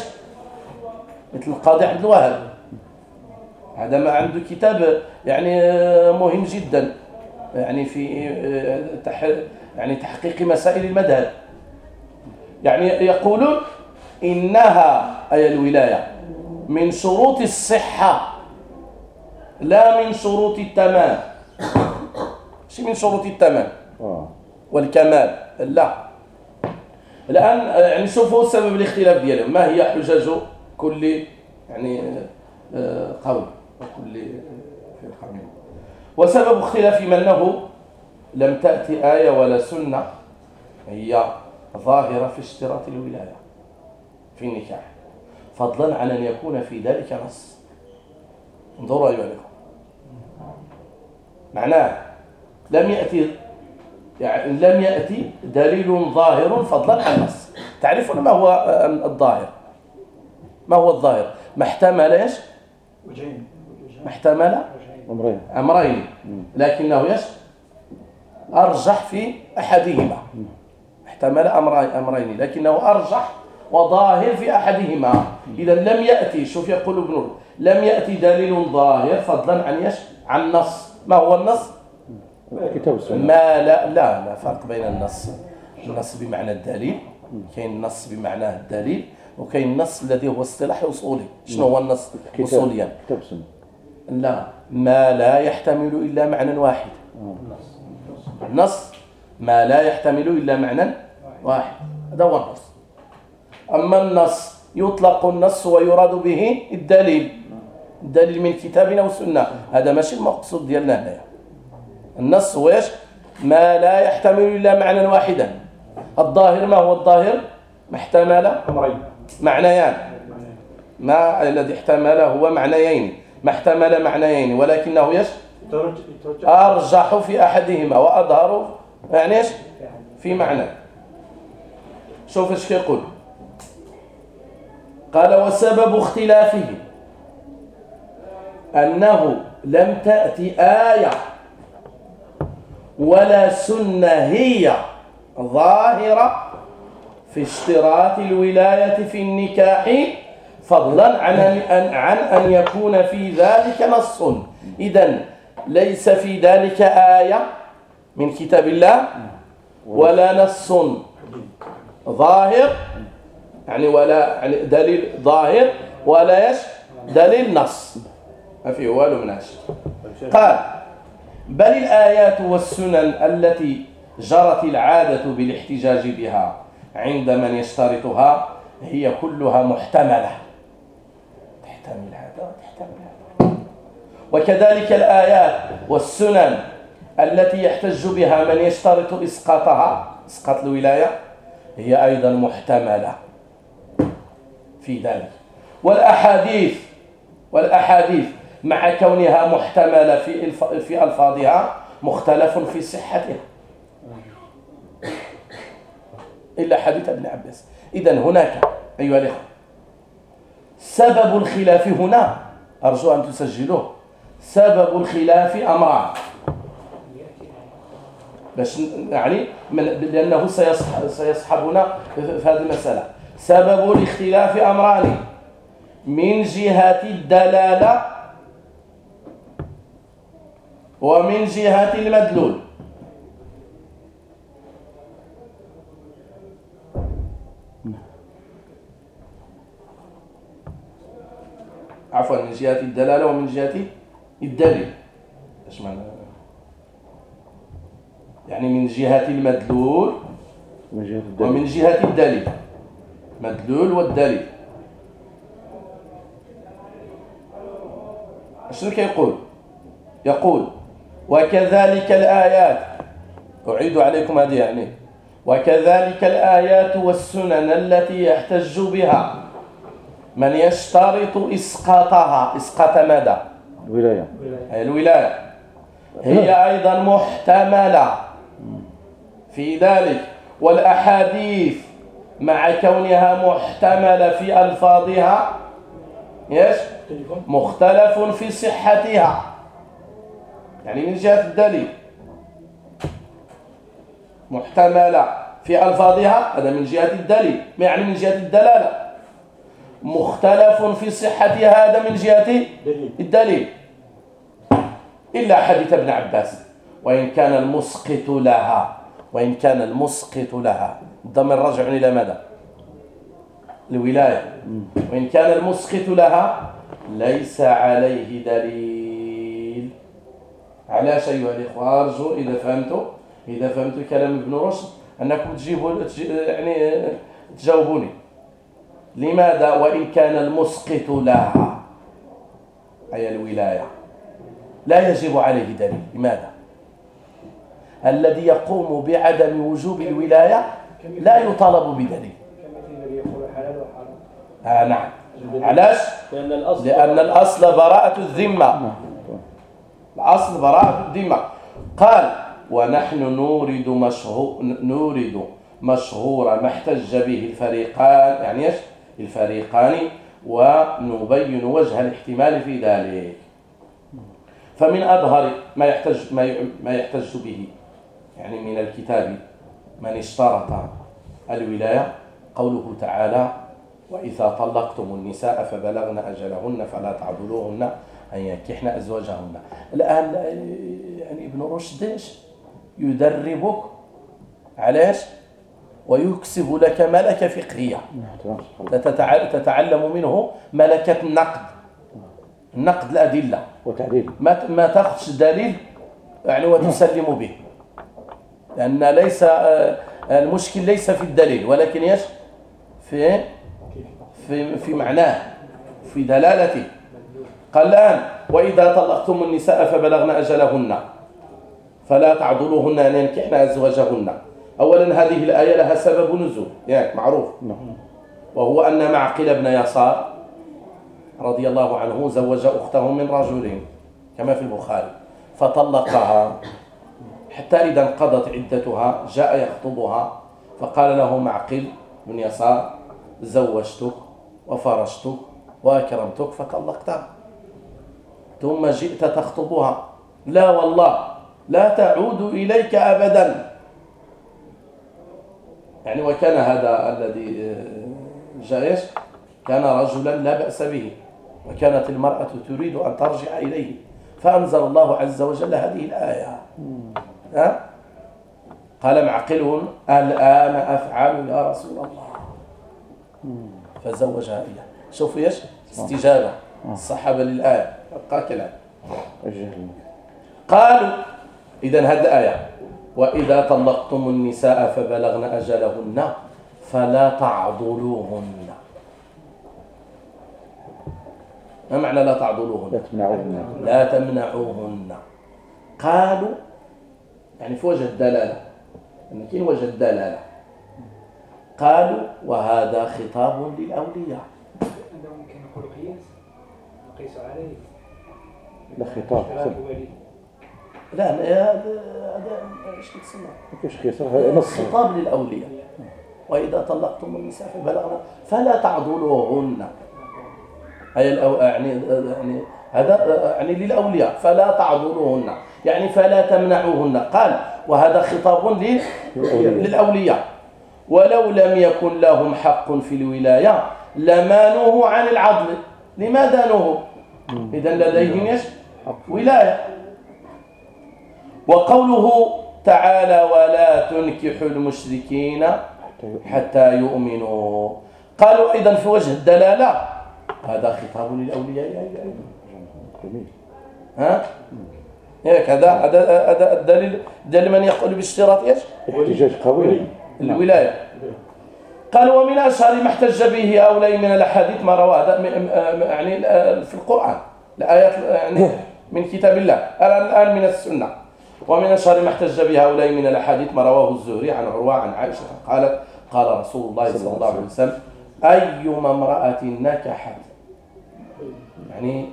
مثل القاضي عبد الوهاب. هذا ما عنده كتاب يعني آه، مهم جدا. يعني في آه، يعني تحقيق مسائل المذهب. يعني يقولون إنها أي الولاية من شروط الصحة. لا من شروط التمام. مش من شروط التمام. آه. والكمال. لا. الآن آه، يعني شوفوا سبب الاختلاف ديالهم. ما هي حجج كل يعني آه، قول. وكل في القرن وسبب اختلاف من أنه لم تأتي آية ولا سنة هي ظاهرة في اشتراط الولاية في النكاح. فضلا عن أن يكون في ذلك نص. انظروا أيها الأخوة. معناه لم يأتي يعني لم يأتي دليل ظاهر فضلا عن نص تعرفون ما هو الظاهر؟ ما هو الظاهر؟ ما احتمل إيش؟ وجهين. ما احتمل أمرين. أمرين. لكنه إيش؟ أرجح في أحدهما. احتمل أمرين. لكنه أرجح وظاهر في أحدهما. إذا لم يأتي شوف يقول ابن رشد، لم يأتي دليل ظاهر فضلا عن إيش؟ عن نص. ما هو النص؟ كتاب السنة. ما لا لا لا فرق بين النص. النص بمعنى الدليل كاين النص بمعناه الدليل وكاين النص الذي هو اصطلاح أصولي. شنو هو النص اصوليا؟ كتاب لا. ما لا يحتمل إلا معنى واحد. النص ما لا يحتمل إلا معنى واحد. هذا هو النص. أما النص يطلق النص ويراد به الدليل. الدليل من كتاب أو سنه هذا ماشي المقصود ديالنا هنايا. النص هو إيش ما لا يحتمل إلا معنى واحدا. الظاهر ما هو الظاهر؟ ما احتمل أمرين. معنيان. ما الذي احتمل هو معنيين. ما احتمل معنيين. ولكنه إيش؟ أرجح في أحدهما وأظهر يعني إيش؟ في معنى. شوف إيش كيقول. قال وسبب اختلافه. أنه لم تأتي آية ولا سنة هي ظاهرة في اشتراط الولاية في النكاح فضلا عن أن عن أن يكون في ذلك نص. اذا ليس في ذلك آية من كتاب الله ولا نص ظاهر يعني ولا يعني دليل ظاهر ولا إيش؟ دليل نص. ما فيه والو من هالشيء قال بل الآيات والسنن التي جرت العادة بالاحتجاج بها عند من يشترطها هي كلها محتملة. تحتمل هذا وتحتمل هذا. وكذلك الآيات والسنن التي يحتج بها من يشترط إسقاطها إسقاط الولاية هي أيضا محتملة. في ذلك. والأحاديث والأحاديث مع كونها محتملة في. في ألفاظها مختلف في صحتها. إلا حديث ابن عباس. إذا هناك أيها الإخوة سبب الخلاف هنا أرجو أن تسجلوه. سبب الخلاف أمران. باش يعني من لأنه سيصح سيصحبنا في هذه المسألة. سبب الاختلاف أمران. من جهة الدلالة ومن جهة المدلول. عفوا من جهة الدلالة ومن جهة الدليل. إيش معنى؟ يعني من جهة المدلول من جهة الدليل. ومن جهة الدليل. مدلول والدليل. شنو كيقول؟ يقول وكذلك الآيات. أعيد عليكم هذه يعني. وكذلك الآيات والسنن التي يحتج بها. من يشترط إسقاطها. إسقاط ماذا؟ الولاية. أي الولاية. هي أيضا محتملة. في ذلك. والأحاديث مع كونها محتملة في ألفاظها مختلف في صحتها. يعني من جهة الدليل. محتملة في ألفاظها هذا من جهة الدليل. ما يعني من جهة الدلالة؟ مختلف في صحتها هذا من جهة دليل. الدليل. إلا حديث ابن عباس. وإن كان المسقط لها. وإن كان المسقط لها. الضمير راجع إلى ماذا؟ الولاية. وإن كان المسقط لها ليس عليه دليل. علاش أيها الإخوة؟ أرجو إذا فهمتوا إذا فهمتوا كلام ابن رشد أنكم تجيبوا تجي- يعني تجاوبوني. لماذا وإن كان المسقط لها؟ أي الولاية؟ لا يجب عليه دليل. لماذا؟ الذي يقوم بعدم وجوب الولاية لا يطالب بدليل. كمثل الذي يقول حلال وحرام. آه نعم. علاش؟ لأن الأصل لأن الأصل براءة الذمة. الأصل براءة الذمة قال ونحن نورد مشهور نورد مشهور ما احتج به الفريقان يعني إيش؟ الفريقان ونبين وجه الاحتمال في ذلك. فمن أظهر ما يحتج ما يحتج به يعني من الكتاب من اشترط الولاية قوله تعالى وإذا طلقتم النساء فبلغن أجلهن فلا تعضلوهن أن ينكحن أزواجهن الآن يعني ابن رشد؟ يدربك على إيش؟ ويكسب لك ملكة فقهية. تتع- تتعلم منه ملكة النقد. النقد الأدلة. وتعديل. ما ما تاخذش دليل يعني وتسلم به. لأن ليس آه، المشكل ليس في الدليل ولكن إيش؟ في في في معناه في دلالته. قال الآن وإذا طلقتم النساء فبلغن أجلهن. فلا تعضلوهن أن ينكحن أزواجهن. أولا هذه الآية لها سبب نزول يعني معروف. نعم. وهو أن معقل بن يسار رضي الله عنه زوج أخته من رجل كما في البخاري فطلقها. حتى إذا انقضت عدتها جاء يخطبها فقال له معقل بن يسار زوجتك وفرشتك وأكرمتك فطلقتها. ثم جئت تخطبها. لا والله لا تعود إليك أبدا. يعني وكان هذا الذي آه، جاء إيش؟ كان رجلا لا بأس به وكانت المرأة تريد أن ترجع إليه. فأنزل الله عز وجل هذه الآية. ها؟ قال معقل الآن أفعل يا رسول الله. فزوجها إياه. شوف إيش؟ استجابة. الصحابة للآية. الجهل قالوا إذا هذه الآية وإذا طلقتم النساء فبلغن أجلهن فلا تعضلوهن. ما معنى لا لا تعضلوهن تمنعوهن. لا تمنعوهن. قالوا يعني في وجه الدلالة يعني كاين وجه الدلالة. قالوا وهذا خطاب للأولياء. عندهم ممكن يقولوا قياس نقيس عليه لا خطاب لا لا، هذا هذا إيش قياس راه نص. خطاب للأولياء. وإذا طلقتم النساء فبلغن فلا تعضلوهن. الأو... يعني يعني هذا يعني للأولياء. فلا تعضلوهن. يعني فلا تمنعوهن. قال وهذا خطاب لل... للأولياء. ولو لم يكن لهم حق في الولاية لما نهوا عن العضل لماذا نهوا إذا لديهم إيش؟ ولاية. وقوله تعالى ولا تنكحوا المشركين حتى يؤمنوا. قالوا أيضا في وجه الدلالة. هذا خطاب للأولياء أيضا. ها؟ ياك هذا هذا هذا الدليل دليل من يقول باشتراط إيش؟ احتجاج قوي. الولاية. قال ومن أشهر ما احتج به هؤلاء من الأحاديث ما رواه يعني في القرآن. الآيات يعني من كتاب الله. الآن من السنة. ومن اشهر ما احتج به هؤلاء من الأحاديث ما رواه الزهري عن عروة عن عائشة. قالت قال رسول الله صلى الله عليه وسلم أيما امرأة نكحت يعني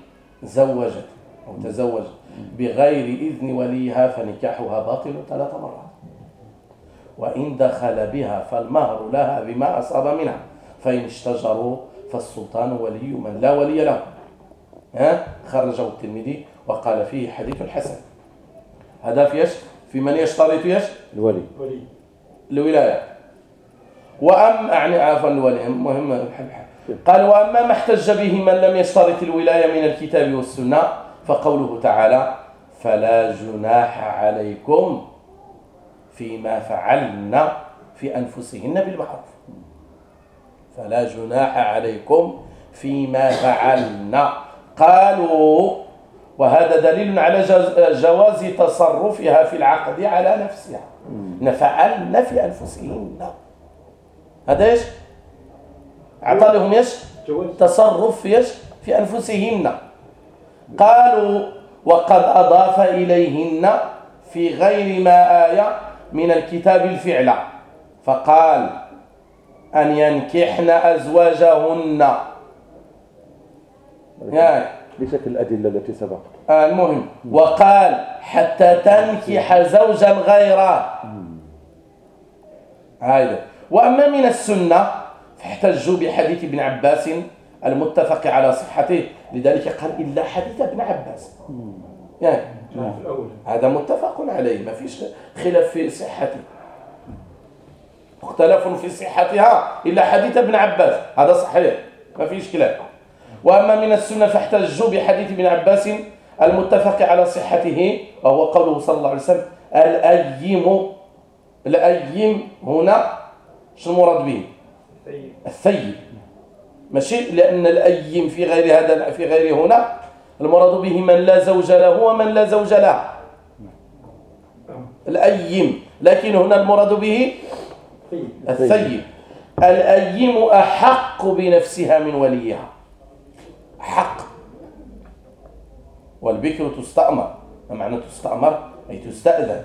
زوجت أو تزوجت بغير إذن وليها فنكاحها باطل ثلاث مرات. وإن دخل بها فالمهر لها بما أصاب منها. فإن اشتجروا فالسلطان ولي من لا ولي له. ها؟ خرجه الترمذي وقال فيه حديث حسن هذا في إيش؟ في من يشترط إيش؟ الولي. ولي الولاية. وأم يعني عفوا الولي مهم. قال وأما ما احتج به من لم يشترط الولاية من الكتاب والسنة فقوله تعالى فلا جناح عليكم فيما فعلن في أنفسهن بالمعروف. فلا جناح عليكم فيما فعلن. قالوا وهذا دليل على جواز تصرفها في العقد على نفسها. فعلن في أنفسهن. هذا إيش؟ اعطى لهم إيش؟ جواز. تصرف في إيش؟ في أنفسهن. قالوا وقد أضاف إليهن في غير ما آية من الكتاب الفعل. فقال أن ينكحن أزواجهن. يعني ليست الأدلة التي سبقت. آه، المهم وقال حتى تنكح زوجا غيره. هذا وأما من السنة فاحتجوا بحديث ابن عباس المتفق على صحته. لذلك قال إلا حديث ابن عباس. يعني هذا متفق عليه. ما فيش خلاف في صحته. مختلف في صحتها إلا حديث ابن عباس. هذا صحيح. ما فيش خلاف. وأما من السنة فاحتجوا بحديث ابن عباس المتفق على صحته وهو قوله صلى الله عليه وسلم الأيم الأيم هنا شو المراد به؟ الثيب. ماشي؟ لأن الأيم في غير هذا في غير هنا المراد به من لا زوج له ومن لا زوج له. الأيم. لكن هنا المراد به الثيب. الأيم أحق بنفسها من وليها. حق. والبكر تستأمر. ما معنى تستأمر؟ أي تستأذن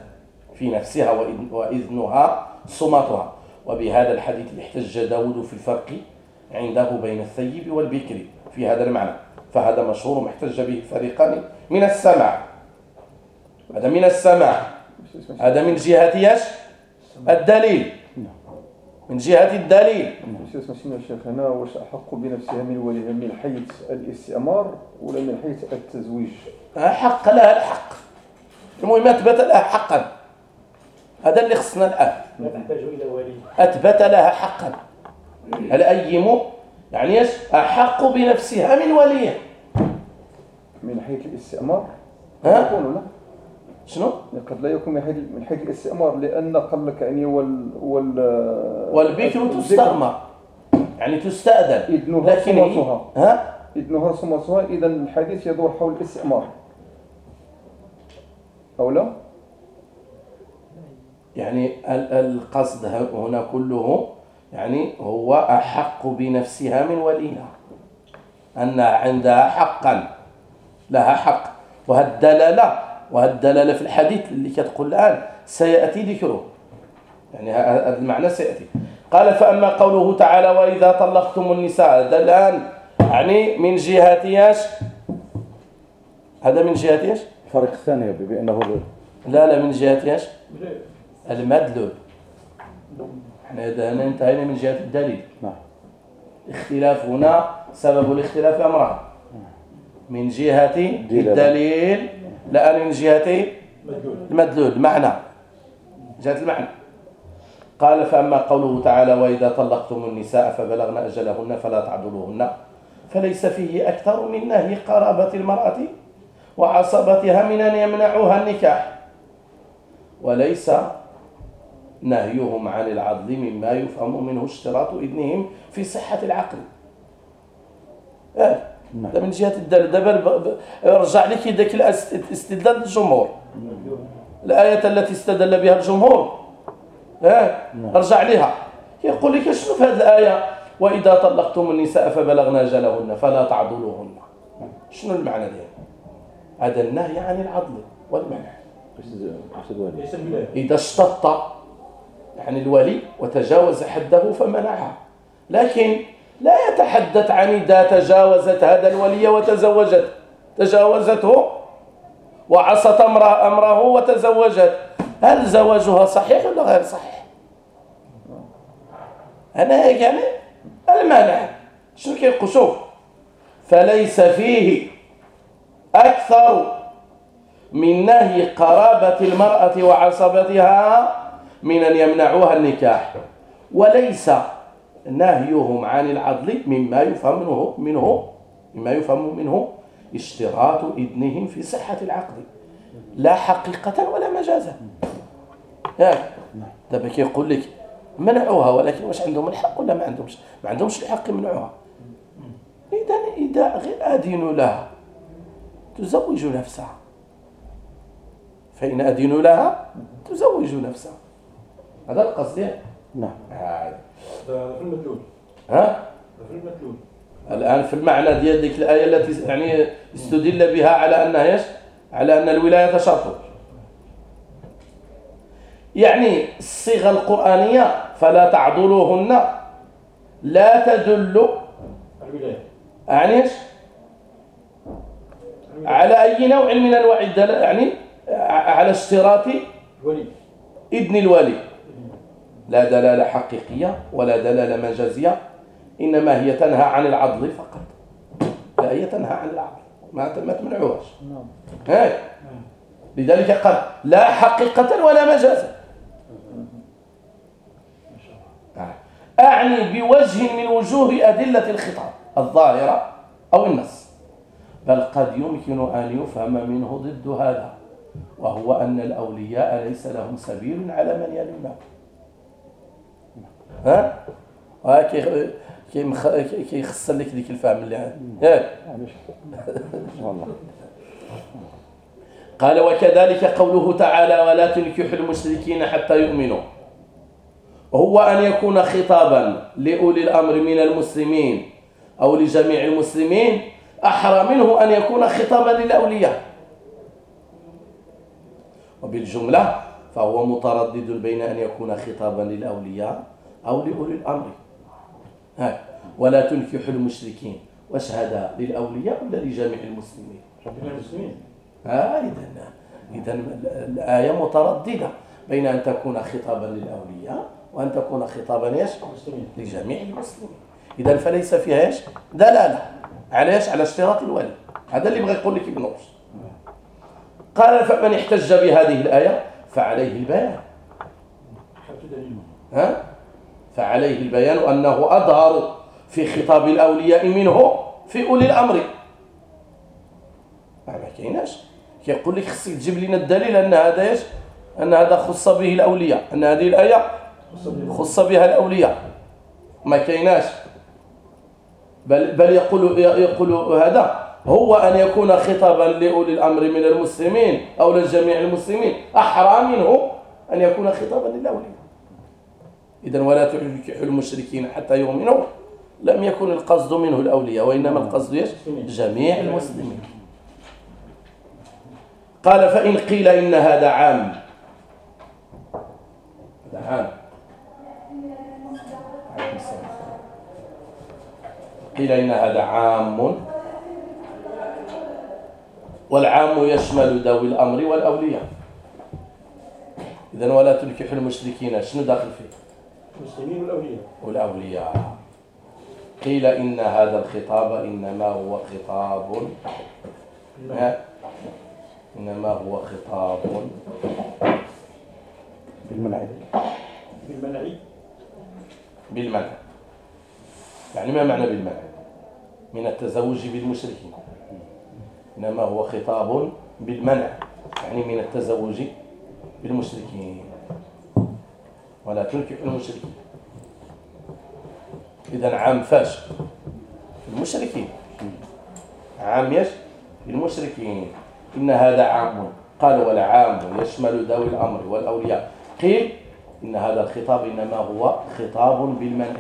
في نفسها وإذن- وإذنها صمتها. وبهذا الحديث احتج داود في الفرق عنده بين الثيب والبكر في هذا المعنى. فهذا مشهور محتج به فريقان من السمع هذا من السمع هذا من جهة الدليل. من جهة الدليل. سيدنا الشيخ هنا واش أحق بنفسها من وليها من حيث الاستعمار ولا من حيث التزويج؟ حق لها الحق المهم أثبت لها حقا. هذا اللي خصنا الآن. لا تحتاج إلى ولي. أثبت لها حقا. الايم يعني إيش؟ أحق بنفسها من وليها. من حيث الاستعمار؟ ها؟ شنو؟ قد لا يكون من حيث الاستعمار لأن قال لك يعني وال وال والبكر تستأمر يعني تستأذن. إذنها لكن هي صمتها. ها؟ إذنها صمتها إذا الحديث يدور حول الاستعمار. أو لا؟ يعني ال- القصد هنا كله يعني هو أحق بنفسها من وليها. أن عندها حقا لها حق. وهالدلالة وهالدلالة في الحديث اللي كتقول الآن سيأتي ذكره. يعني هذا المعنى سيأتي. قال فأما قوله تعالى وإذا طلقتم النساء هذا الآن يعني من جهة إيش؟ هذا من جهة إيش؟ الفريق الثاني بأنه لا لا من جهة إيش؟ المدلول. هنا انتهينا من جهة الدليل. نعم. اختلاف هنا سبب الاختلاف أمران. من جهة. الدليل لا من جهة مدلول المدلول. المعنى. جهة المعنى. قال فأما قوله تعالى وإذا طلقتم النساء فبلغن أجلهن فلا تعضلوهن فليس فيه أكثر من نهي قرابة المرأة وعصبتها من أن يمنعوها النكاح. وليس نهيهم عن العضل مما يفهم منه اشتراط إذنهم في صحة العقل. آه. نعم. هذا من جهة الدلالة دابا رجع لك ذاك الاستدلال الجمهور. الآية التي استدل بها الجمهور. ها؟ رجع لها يقول لك شنو في هذه الآية. وإذا طلقتم النساء فبلغن أجلهن فلا تعضلوهن شنو المعنى ديالها؟ هذا النهي عن العضل والمنع. إذا اشتط يعني الولي وتجاوز حده فمنعها. لكن لا يتحدث عن إذا تجاوزت هذا الولي وتزوجت. تجاوزته وعصت أمره, وتزوجت. هل زواجها صحيح ولا غير صحيح؟ أنا يعني؟ المنع شنو كيقول؟ شوف. فليس فيه أكثر من نهي قرابة المرأة وعصبتها من أن يمنعوها النكاح. وليس نهيهم عن العضل مما يفهم منه منه مما يفهم منه اشتراط إذنهم في صحة العقد. لا حقيقة ولا مجازا. ياك دابا كيقول لك منعوها ولكن واش عندهم الحق ولا ما عندهمش؟ ما عندهمش الحق يمنعوها. إذا إذا غير أدينوا لها تزوج نفسها. فإن أدينوا لها تزوج نفسها. هذا القصد يعني. نعم. هذا. هذا في المدلول. ها؟ هذا في المدلول. الآن في المعنى ديال ديك الآية التي يعني استدل بها على أنها إيش؟ على أن الولاية شرط. يعني الصيغة القرآنية فلا تعضلوهن لا تدل الولاية. عن إيش؟ على أي نوع من أنواع الدلالة يعني على اشتراط الولي. إذن الولي. لا دلالة حقيقية ولا دلالة مجازية إنما هي تنهى عن العضل فقط. لا هي تنهى عن العضل ما ما تمنعوهاش. هاي لذلك قال لا حقيقة ولا مجازا. آه. أعني بوجه من وجوه أدلة الخطاب الظاهرة أو النص. بل قد يمكن أن يفهم منه ضد هذا وهو أن الأولياء ليس لهم سبيل على من يلونه ها؟ وهاكي كيخسر لك ديك الفهم اللي ياك والله. قال وكذلك قوله تعالى ولا تنكحوا المشركين حتى يؤمنوا. وهو أن يكون خطابا لأولي الأمر من المسلمين أو لجميع المسلمين أحرى منه أن يكون خطابا للأولياء. وبالجملة فهو متردد بين أن يكون خطابا للأولياء أو لأولي الأمر. ها ولا تنكحوا المشركين. واش هذا للأولياء ولا لجميع المسلمين. من المسلمين آه إذا إذا الآية مترددة بين أن تكون خطابا للأولياء وأن تكون خطابا؟ المسلمين. لجميع المسلمين. إذا فليس فيها إيش؟ دلالة. على إيش؟ على اشتراط الولي. هذا اللي بغى يقول لك ابن رشد قال فمن احتج بهذه الآية فعليه البيان. ها؟ فعليه البيان أنه أظهر في خطاب الأولياء منه في أولي الأمر. ما كايناش كيقول لك خصك تجيب لنا الدليل أن هذا إيش؟ أن هذا خص به الأولياء. أن هذه الآية خص بها الأولياء. ما كايناش بل بل يقول يقول هذا. هو أن يكون خطابا لأولي الأمر من المسلمين أو لجميع المسلمين. أحرى منه أن يكون خطابا للأولياء. إذا ولا تنكحوا المشركين حتى يؤمنوا. لم يكن القصد منه الأولياء وإنما القصد إيش؟ جميع المسلمين. قال فإن قيل إن هذا عام. هذا عام. قيل إن هذا عام. والعام يشمل ذوي الأمر والأولياء. إذا ولا تنكحوا المشركين. شنو داخل فيه؟ المسلمين والأولياء. والأولياء. قيل إن هذا الخطاب إنما هو خطاب. ها؟ إنما هو خطاب. بالمنع. بالمنع. بالمنع. يعني ما معنى بالمنع؟ من التزوج بالمشركين. إنما هو خطاب بالمنع. يعني من التزوج بالمشركين. ولا تنكح المشركين. إذا عام فاش المشركين. عام يش المشركين. إن هذا عام. قال والعام يشمل ذوي الأمر والأولياء. قيل إن هذا الخطاب إنما هو خطاب بالمنع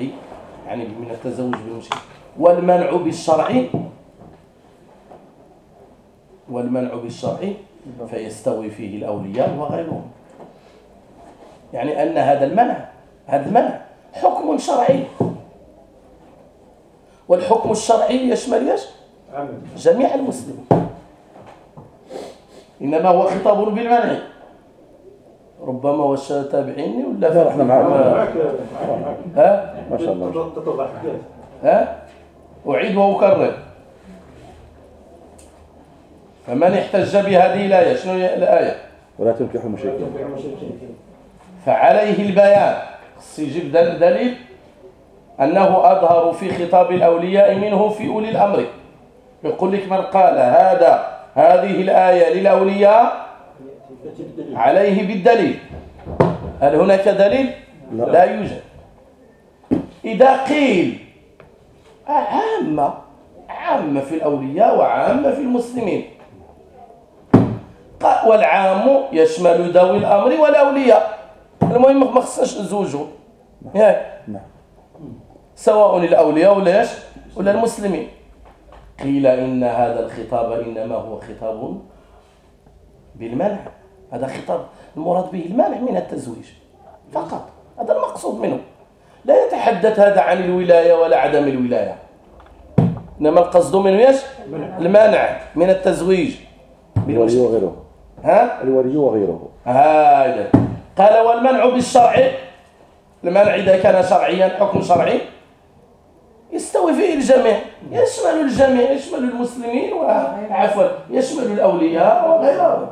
يعني من التزوج بالمشرك. والمنع بالشرع والمنع بالشرع فيستوي فيه الأولياء وغيرهم. يعني أن هذا المنع هذا المنع حكم شرعي. والحكم الشرعي يشمل يش جميع المسلمين. إنما هو خطاب بالمنع. ربما واش تابعيني ولا لا إحنا معاك ها؟ ما شاء الله. ها؟ أعيد وأكرر. فمن احتج بهذه الآية شنو هي الآية؟ ولا تنكحوا المشركين. فعليه البيان. خص يجيب دل- دليل أنه أظهر في خطاب الأولياء منه في أولي الأمر. يقول لك من قال هذا هذه الآية للأولياء عليه بالدليل. هل هناك دليل؟ لا. يوجد. إذا قيل عامة عامة في الأولياء وعامة في المسلمين. والعام يشمل ذوي الأمر والأولياء. المهم ما خصناش نزوجوا ياك. سواء الأولياء ولا إيش ولا المسلمين. قيل إن هذا الخطاب إنما هو خطاب بالمنع. هذا خطاب المراد به المنع من التزويج. فقط. هذا المقصود منه. لا يتحدث هذا عن الولاية ولا عدم الولاية. إنما القصد منه إيش؟ المنع من التزويج. الولي وغيره. ها؟ الولي وغيره. هذا قال والمنع بالشرع المنع إذا كان شرعيا حكم شرعي. يستوي فيه الجميع يشمل الجميع يشمل المسلمين وعفوا يشمل الأولياء وغيرهم.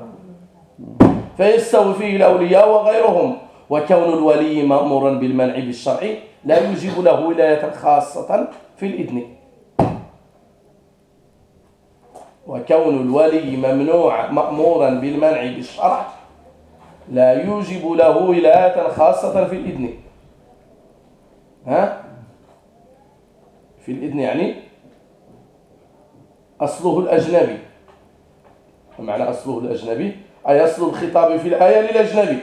فيستوي فيه الأولياء وغيرهم. وكون الولي مأمورا بالمنع بالشرع لا يوجب له ولاية خاصة في الإذن. وكون الولي ممنوع مأمورا بالمنع بالشرع لا يوجب له ولاية خاصة في الإذن. ها؟ في الإذن يعني أصله الأجنبي. معنى أصله الأجنبي؟ أي أصل الخطاب في الآية للأجنبي.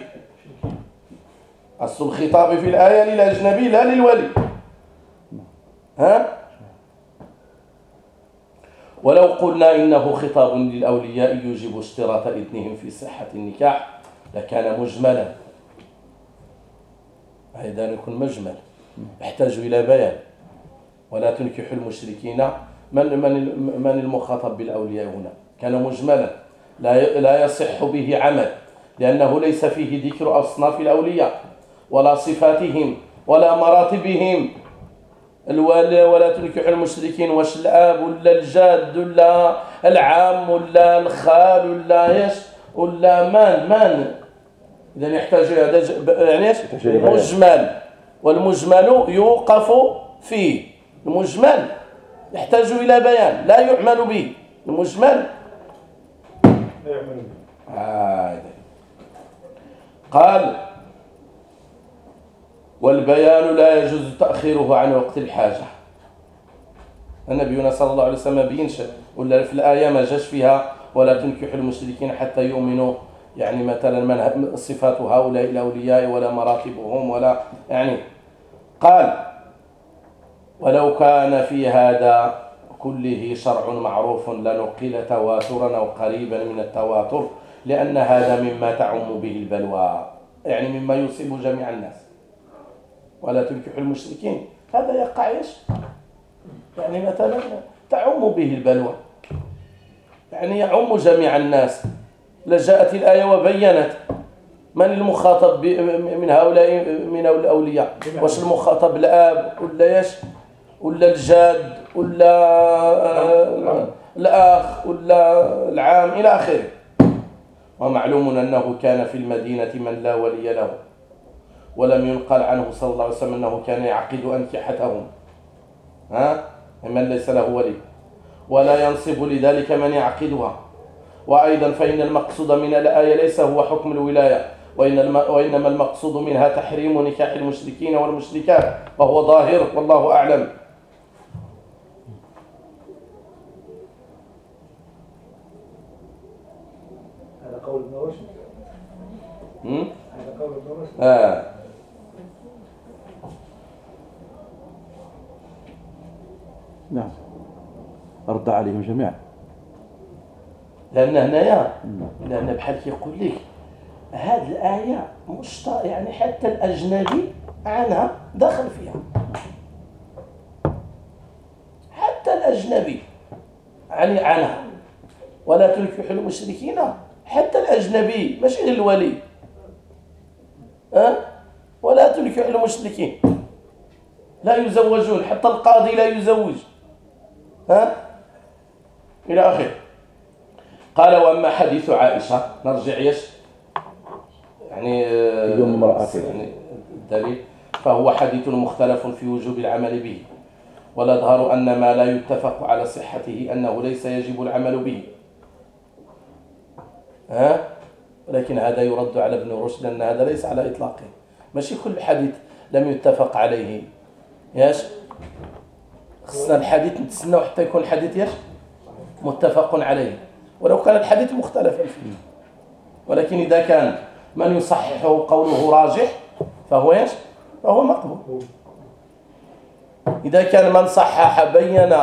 أصل الخطاب في الآية للأجنبي لا للولي. ها؟ ولو قلنا إنه خطاب للأولياء يوجب اشتراط إذنهم في صحة النكاح لكان مجملا. أيضا يكون مجمل. يحتاج إلى بيان. ولا تنكح المشركين. من من من المخاطب بالأولياء هنا؟ كان مجملا. لا لا يصح به عمل. لأنه ليس فيه ذكر أصناف الأولياء. ولا صفاتهم. ولا مراتبهم. الوالي ولا تنكح المشركين. واش الاب ولا الجاد ولا العام ولا الخال ولا إيش ولا من من؟ إذا يحتاج هذا ج- ب- يعني إيش؟ يحتاج إلى بيان. مجمل والمجمل يوقف فيه. المجمل يحتاج إلى بيان. لا يعمل به. المجمل لا يعمل هذا قال والبيان لا يجوز تأخيره عن وقت الحاجة. النبي صلى الله عليه وسلم بينش ولا في الآية ما جاش فيها ولا تنكح المشركين حتى يؤمنوا يعني مثلا من صفات هؤلاء الأولياء ولا مراتبهم ولا يعني قال ولو كان في هذا كله شرع معروف لنقل تواترا أو قريبا من التواتر لأن هذا مما تعم به البلوى يعني مما يصيب جميع الناس ولا تنكح المشركين. هذا يقع إيش؟ يعني مثلا تعم به البلوى يعني يعم جميع الناس. لجاءت الآية وبينت من المخاطب من هؤلاء من الأولياء؟ واش المخاطب؟ الآب ولا إيش ولا الجاد ولا آه، الأخ ولا العام إلى آخره. ومعلوم أنه كان في المدينة من لا ولي له ولم ينقل عنه صلى الله عليه وسلم أنه كان يعقد أنكحتهم. ها؟ من ليس له ولي. ولا ينصب لذلك من يعقدها. وأيضا فإن المقصود من الآية ليس هو حكم الولاية وإنما المقصود منها تحريم نكاح المشركين والمشركات وهو ظاهر والله أعلم. هذا قول ابن رشد؟ هذا قول ابن رشد؟ آه. نعم. أرد عليهم جميعا. لأن هنايا لأن بحال كيقول لك هذه الآية مش يعني حتى الأجنبي عنها دخل فيها. حتى الأجنبي يعني عنها ولا تنكحوا المشركين حتى الأجنبي ماشي غير الولي أه؟ ولا تنكحوا المشركين. لا يزوجون حتى القاضي لا يزوج. ها إلى آخره. قال وأما حديث عائشة نرجع يش يعني آه، يوم امرأته. يعني الدليل. فهو حديث مختلف في وجوب العمل به والأظهر أن ما لا يتفق على صحته أنه ليس يجب العمل به. ها؟ ولكن هذا يرد على ابن رشد أن هذا ليس على إطلاقه. ماشي كل حديث لم يتفق عليه. ياش خصنا الحديث نتسناو حتى يكون الحديث ياش متفق عليه. ولو كان الحديث مختلفا فيه. ولكن إذا كان من يصححه قوله راجح فهو إيش؟ فهو مقبول. إذا كان من صحح بين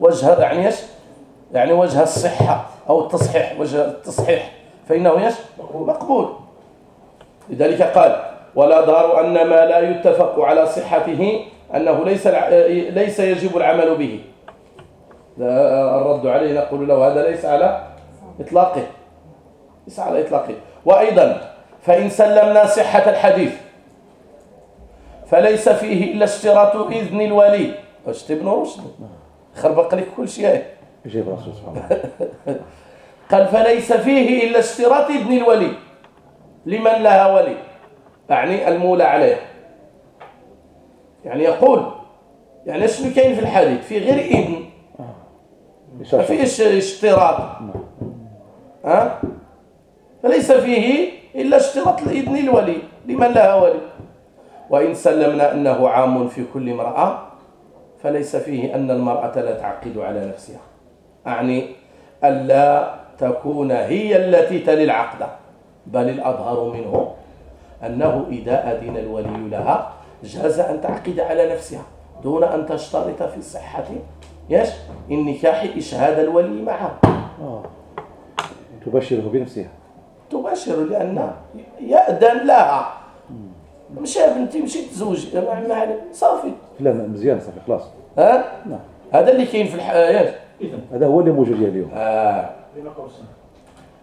وجه يعني إيش؟ يعني وجه الصحة أو التصحيح وجه التصحيح فإنه إيش؟ مقبول. لذلك قال ولا ضار أن ما لا يتفق على صحته أنه ليس ليس يجب العمل به. الرد عليه نقول له هذا ليس على إطلاقه ليس على إطلاقه وأيضا فإن سلمنا صحة الحديث فليس فيه إلا اشتراط إذن الولي. واش ابن رشد خربق لك كل شيء. الرسول سبحانه وتعالى قال فليس فيه إلا اشتراط إذن الولي. لمن لها ولي؟ يعني المولى عليه. يعني يقول يعني شنو كاين في الحديث في غير إذن. ما يشرح. فيش اشتراط. ها؟ فليس فيه إلا اشتراط الإذن الولي لمن لها ولي. وإن سلمنا أنه عام في كل امرأة فليس فيه أن المرأة لا تعقد على نفسها. أعني ألا تكون هي التي تلي العقد. بل الأظهر منه أنه إذا أذن الولي لها جاز أن تعقد على نفسها دون أن تشترط في صحة. يش؟ النكاح إشهاد الولي معه. آه. تبشره بنفسها. تباشر لأن يأذن لها. مشى بنتي مشي تزوج. صافي. لا لا، مزيان صافي خلاص. ها؟ نعم. هذا اللي كاين في الحياة هذا هو اللي موجود اليوم. آه. قوسين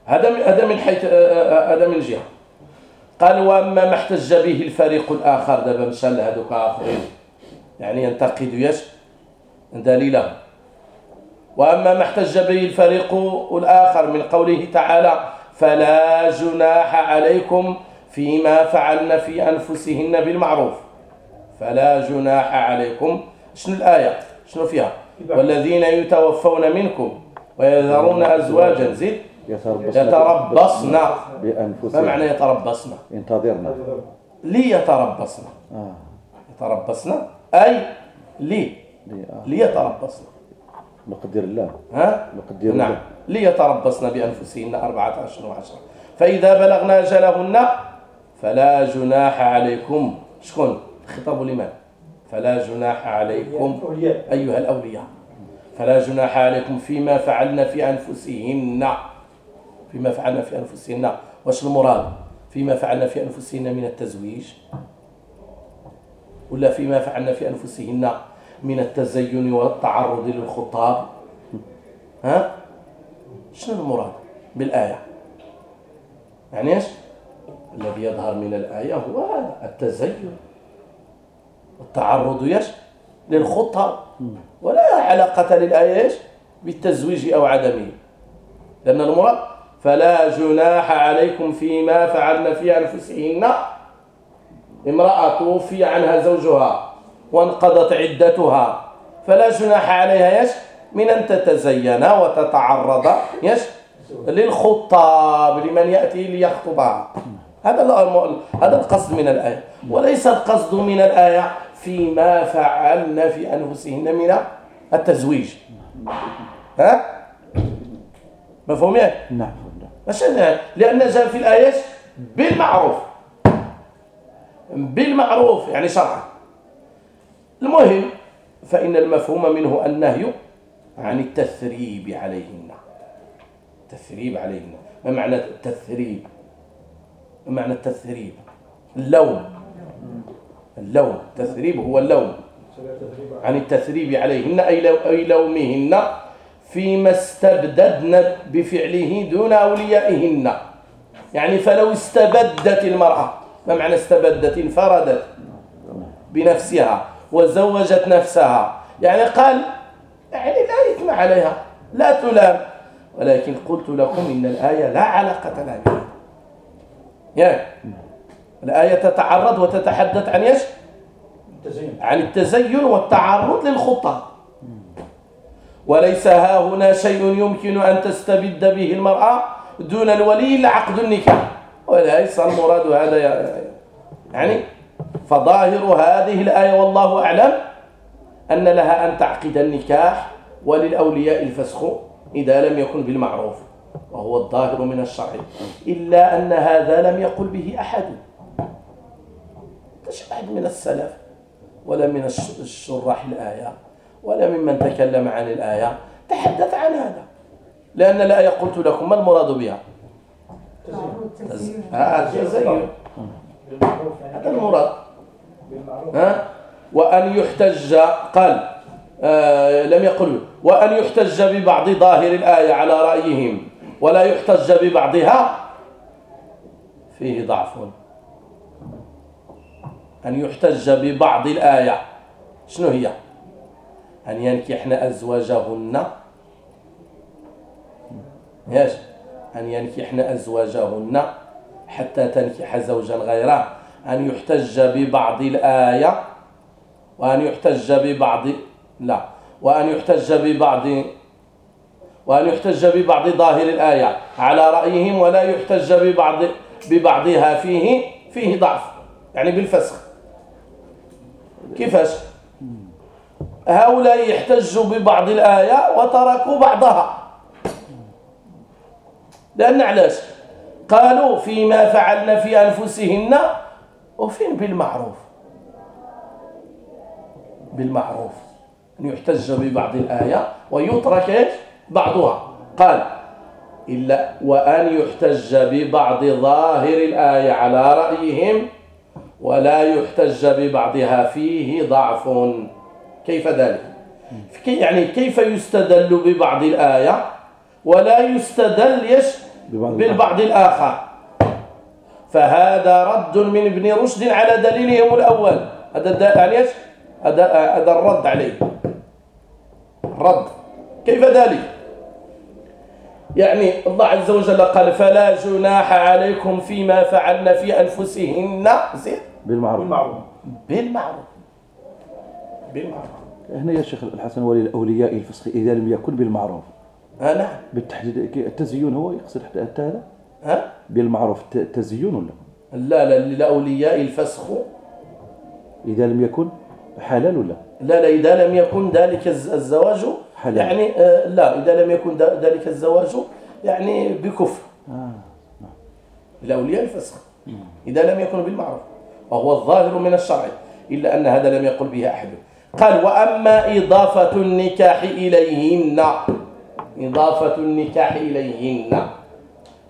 هذا من هذا من حيث آه، آه، هذا من جهة. قال وأما ما احتج به الفريق الآخر دابا مشى لهذوك آخرين. يعني ينتقد يش دليله وأما ما احتج به الفريق الآخر من قوله تعالى فلا جناح عليكم فيما فعلن في أنفسهن بالمعروف. فلا جناح عليكم. شنو الآية؟ شنو فيها؟ والذين يتوفون منكم ويذرون أزواجا. زد يتربصن يتربصن. ما معنى يتربصن؟ انتظرنا ليتربصن. آه. يتربصن. أي لي. لي- آه. ليتربصن. نقدر الله. ها؟ نقدر نعم. الله. ليتربصن بأنفسهن أربعة أشهر وعشرة. فإذا بلغن أجلهن فلا جناح عليكم. شكون؟ الخطاب لمن فلا جناح عليكم. أيها الأولياء. فلا جناح عليكم فيما فعلن في أنفسهن. فيما فعلن في أنفسهن. واش المراد؟ فيما فعلن في أنفسهن من التزويج؟ ولا فيما فعلن في أنفسهن؟ من التزين والتعرض للخطاب. ها؟ شنو المراد بالآية؟ يعني إيش؟ الذي يظهر من الآية هو هذا التزين. التعرض يش للخطة ولا علاقة للآية يش بالتزويج أو عدمه. لأن المراد فلا جناح عليكم فيما فعلن في أنفسهن. امرأة توفي عنها زوجها. وانقضت عدتها. فلا جناح عليها يش؟ من أن تتزين وتتعرض يش؟ للخطاب لمن يأتي ليخطبها. هذا هذا القصد من الآية. وليس القصد من الآية فيما فعلن في أنفسهن من التزويج. ها؟ مفهوم يعني؟ نعم لأن جاء في الآيات بالمعروف. بالمعروف يعني شرعا. المهم فإن المفهوم منه النهي عن التثريب عليهن. تثريب عليهن. ما معنى التثريب؟ ما معنى التثريب؟ اللوم. اللوم. التثريب هو اللوم. عن التثريب عليهن أي لومهن فيما استبددن بفعله دون أوليائهن. يعني فلو استبدت المرأة. ما معنى استبدت؟ انفردت. بنفسها. وزوجت نفسها. يعني قال يعني لا إثم عليها لا تلام. ولكن قلت لكم إن الآية لا علاقة لها بها. يعني الآية تتعرض وتتحدث عن إيش؟ عن التزين والتعرض للخطأ. وليس ها هنا شيء يمكن أن تستبد به المرأة دون الولي إلا عقد النكاح. وليس المراد هذا يعني فظاهر هذه الآية والله أعلم أن لها أن تعقد النكاح وللأولياء الفسخ إذا لم يكن بالمعروف وهو الظاهر من الشرع إلا أن هذا لم يقل به أحد. أحد من السلف ولا من الشراح الآية ولا ممن تكلم عن الآية تحدث عن هذا. لأن الآية قلت لكم ما المراد بها؟ التزين هذا المراد. ها؟ وأن يحتج قال آه لم يقل وأن يحتج ببعض ظاهر الآية على رأيهم ولا يحتج ببعضها فيه ضعف. أن يحتج ببعض الآية. شنو هي؟ أن ينكحن أزواجهن. ياش أن ينكحن أزواجهن حتى تنكح زوجا غيره. أن يحتج ببعض الآية وأن يحتج ببعض لا وأن يحتج ببعض وأن يحتج ببعض ظاهر الآية على رأيهم ولا يحتج ببعض ببعضها فيه فيه ضعف يعني بالفسخ. كيفاش؟ هؤلاء يحتجوا ببعض الآية وتركوا بعضها. لأن علاش؟ قالوا فيما فعلنا في أنفسهن وفين بالمعروف؟ بالمعروف. أن يحتج ببعض الآية ويترك بعضها. قال إلا وأن يحتج ببعض ظاهر الآية على رأيهم ولا يحتج ببعضها فيه ضعف. كيف ذلك؟ يعني كيف يستدل ببعض الآية ولا يستدل يش بالبعض الآخر؟ فهذا رد من ابن رشد على دليلهم الأول. هذا يعني إيش؟ هذا الرد عليه. رد. كيف ذلك؟ يعني الله عز وجل قال فلا جناح عليكم فيما فعلن في أنفسهن. زين. بالمعروف. بالمعروف. بالمعروف. بالمعروف. هنا يا شيخ الحسن وللأولياء الفسخ إذا لم يكن بالمعروف. آه نعم. بالتحديد التزيين هو يقصد حتى هذا؟ ها؟ بالمعروف التزيين ولا لا لا للأولياء الفسخ. إذا لم يكن حلال ولا لا لا إذا لم يكن ذلك الزواج حلال. يعني آه لا إذا لم يكن ذلك الزواج يعني بكفر. آه. الأولياء الفسخ. إذا لم يكن بالمعروف وهو الظاهر من الشرع إلا أن هذا لم يقل به أحد. قال وأما إضافة النكاح إليهن إضافة النكاح إليهن.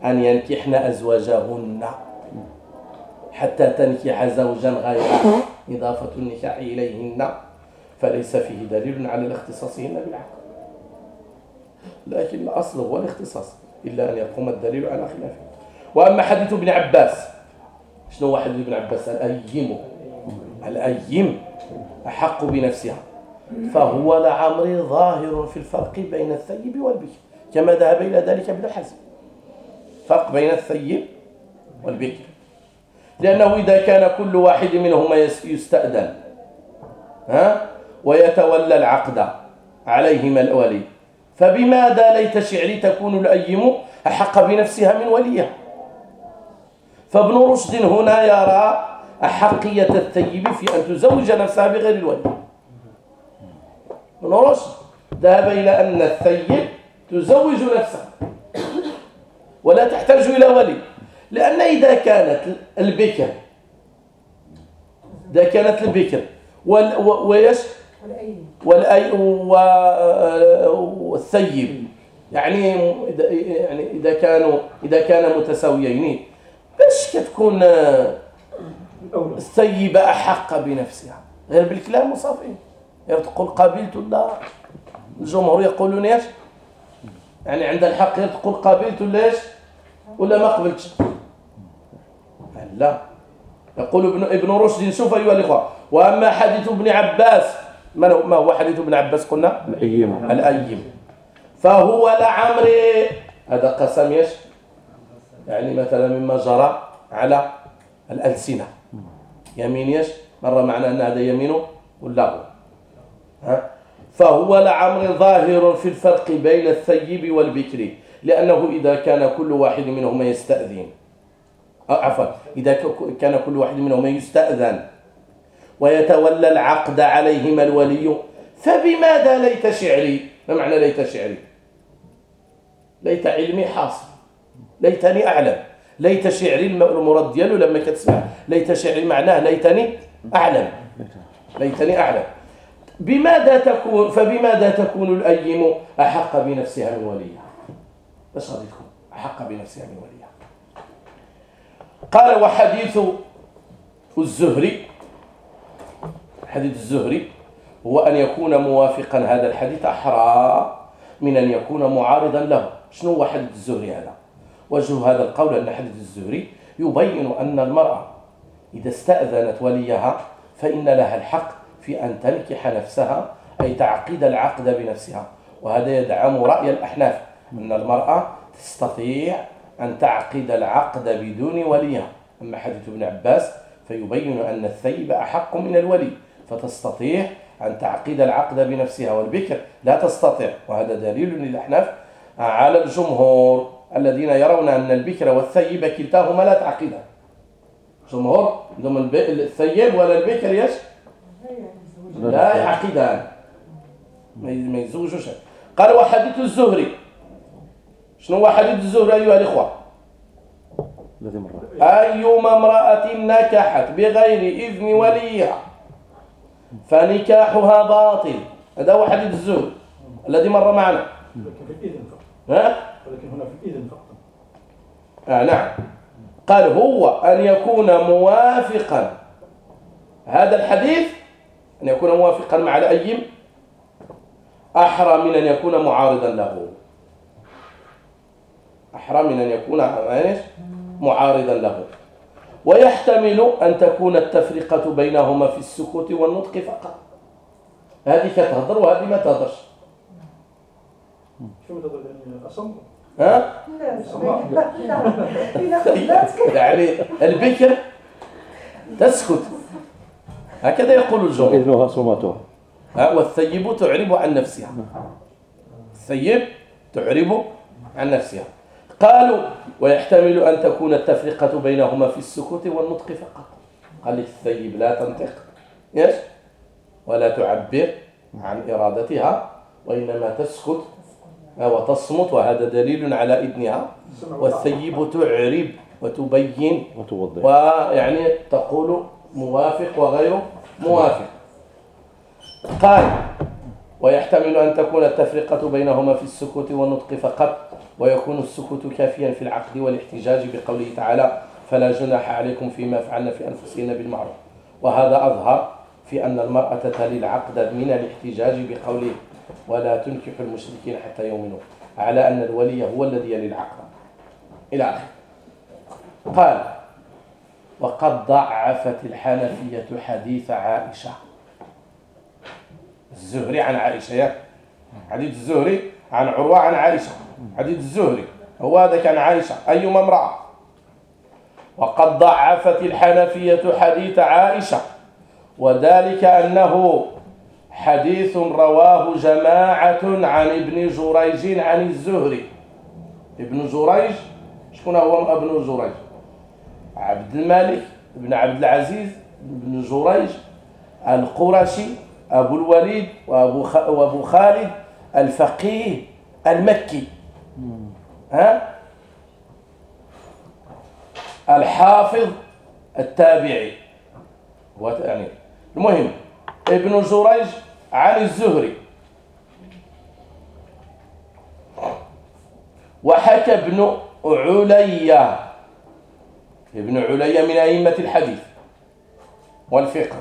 أن ينكحن أزواجهن حتى تنكح زوجا غيره إضافة النكاح إليهن فليس فيه دليل على الاختصاصهن بالعقل لكن الأصل هو الاختصاص إلا أن يقوم الدليل على خلافه. وأما حديث ابن عباس شنو هو حديث ابن عباس؟ الأيم. الأيم أحق بنفسها. فهو لعمر ظاهر في الفرق بين الثيب والبكر كما ذهب إلى ذلك ابن حزم. فرق بين الثيب والبكر. لأنه إذا كان كل واحد منهما يستأذن ها؟ ويتولى العقد عليهما الولي فبماذا ليت شعري تكون الأيم أحق بنفسها من وليها. فابن رشد هنا يرى أحقية الثيب في أن تزوج نفسها بغير الولي. ابن رشد ذهب إلى أن الثيب تزوج نفسها. ولا تحتاج إلى ولي. لأن إذا كانت البكر إذا كانت البكر ويش والأي والثيب. يعني يعني إذا كانوا إذا كان متساويين. باش كتكون الثيبة أحق بنفسها. غير بالكلام وصافي. غير تقول قبلت ولا الجمهور يقولون إيش؟ يعني عند الحق غير تقول قبلت ولا إيش؟ ولا ما قبلتش؟ لا. يقول ابن ابن رشد شوف أيها الإخوة. وأما حديث ابن عباس ما هو حديث ابن عباس قلنا؟ الأيم. الأيم. فهو لعمري. هذا قسم إيش؟ يعني مثلا مما جرى على الألسنة. يمين إيش؟ مره معنى أن هذا يمينه ولا ها؟ فهو لعمر ظاهر في الفرق بين الثيب والبكر لأنه إذا كان كل واحد منهما يستأذن. عفوا إذا كان كل واحد منهما يستأذن ويتولى العقد عليهما الولي فبماذا ليت شعري؟ ما معنى ليت شعري؟ ليت علمي حاصل. ليتني أعلم. ليت شعري المرد ديالو لما كتسمع. ليت شعري معناه ليتني أعلم. ليتني أعلم. بماذا تكون فبماذا تكون الأيم أحق بنفسها من تكون أحق بنفسها من وليها قال وحديث الزهري حديث الزهري هو أن يكون موافقا هذا الحديث أحرى من أن يكون معارضا له. شنو هو حديث الزهري هذا؟ وجه هذا القول أن حديث الزهري يبين أن المرأة إذا استأذنت وليها فإن لها الحق في أن تنكح نفسها أي تعقد العقد بنفسها. وهذا يدعم رأي الأحناف. أن المرأة تستطيع أن تعقد العقد بدون وليها. أما حديث ابن عباس فيبين أن الثيب أحق من الولي فتستطيع أن تعقد العقد بنفسها والبكر لا تستطيع. وهذا دليل للأحناف على الجمهور الذين يرون أن البكر والثيب كلتاهما لا تعقدان جمهور الثيب ولا البكر يش؟ لا يعقدان. ما يزوجوش. قال وحديث الزهري شنو هو حديث الزهري أيها الإخوة؟ أيما امرأة نكحت بغير إذن وليها فنكاحها باطل. هذا هو حديث الزهري الذي مر معنا. ولكن في الإذن فقط ها؟ ولكن هنا في الإذن فقط آه نعم. قال هو أن يكون موافقا. هذا الحديث أن يكون موافقا مع الأيم أحرى من أن يكون معارضا له. أحرى من أن يكون معارضا له. ويحتمل أن تكون التفرقة بينهما في السكوت والنطق فقط. هذه كتهضر وهذه ما تهضرش. شو تهضر يعني أصم؟ ها؟ يعني البكر تسكت. هكذا يقول الجمهور. إذنها صمتها والثيب تعرب عن نفسها. الثيب تعرب عن نفسها. قالوا ويحتمل أن تكون التفرقة بينهما في السكوت والنطق فقط. قال الثيب لا تنطق. إيش؟ ولا تعبر عن إرادتها وإنما تسكت وتصمت وهذا دليل على إذنها. والثيب تعرب وتبين وتوضح. ويعني تقول موافق وغير موافق. قال ويحتمل أن تكون التفرقة بينهما في السكوت والنطق فقط. ويكون السكوت كافيا في العقد والاحتجاج بقوله تعالى فلا جناح عليكم فيما فعلنا في أنفسهن بالمعروف وهذا أظهر في أن المرأة تلي العقد من الاحتجاج بقوله ولا تنكحوا المشركين حتى يؤمنوا على أن الولي هو الذي يلي العقد. إلى آخر قال وقد ضعفت الحنفية حديث عائشة الزهري عن عائشة حديث الزهري عن عروة عن عائشة حديث الزهري هو هذا كان عائشة أيما امرأة. وقد ضعفت الحنفية حديث عائشة وذلك أنه حديث رواه جماعة عن ابن جريج عن الزهري. ابن جريج؟ شكون هو ابن جريج؟ عبد الملك بن عبد العزيز بن جريج القرشي أبو الوليد وأبو. وأبو خالد الفقيه المكي. ها؟ الحافظ التابعي. يعني المهم ابن جريج عن الزهري. وحكى ابن عليا ابن عليا من أئمة الحديث والفقه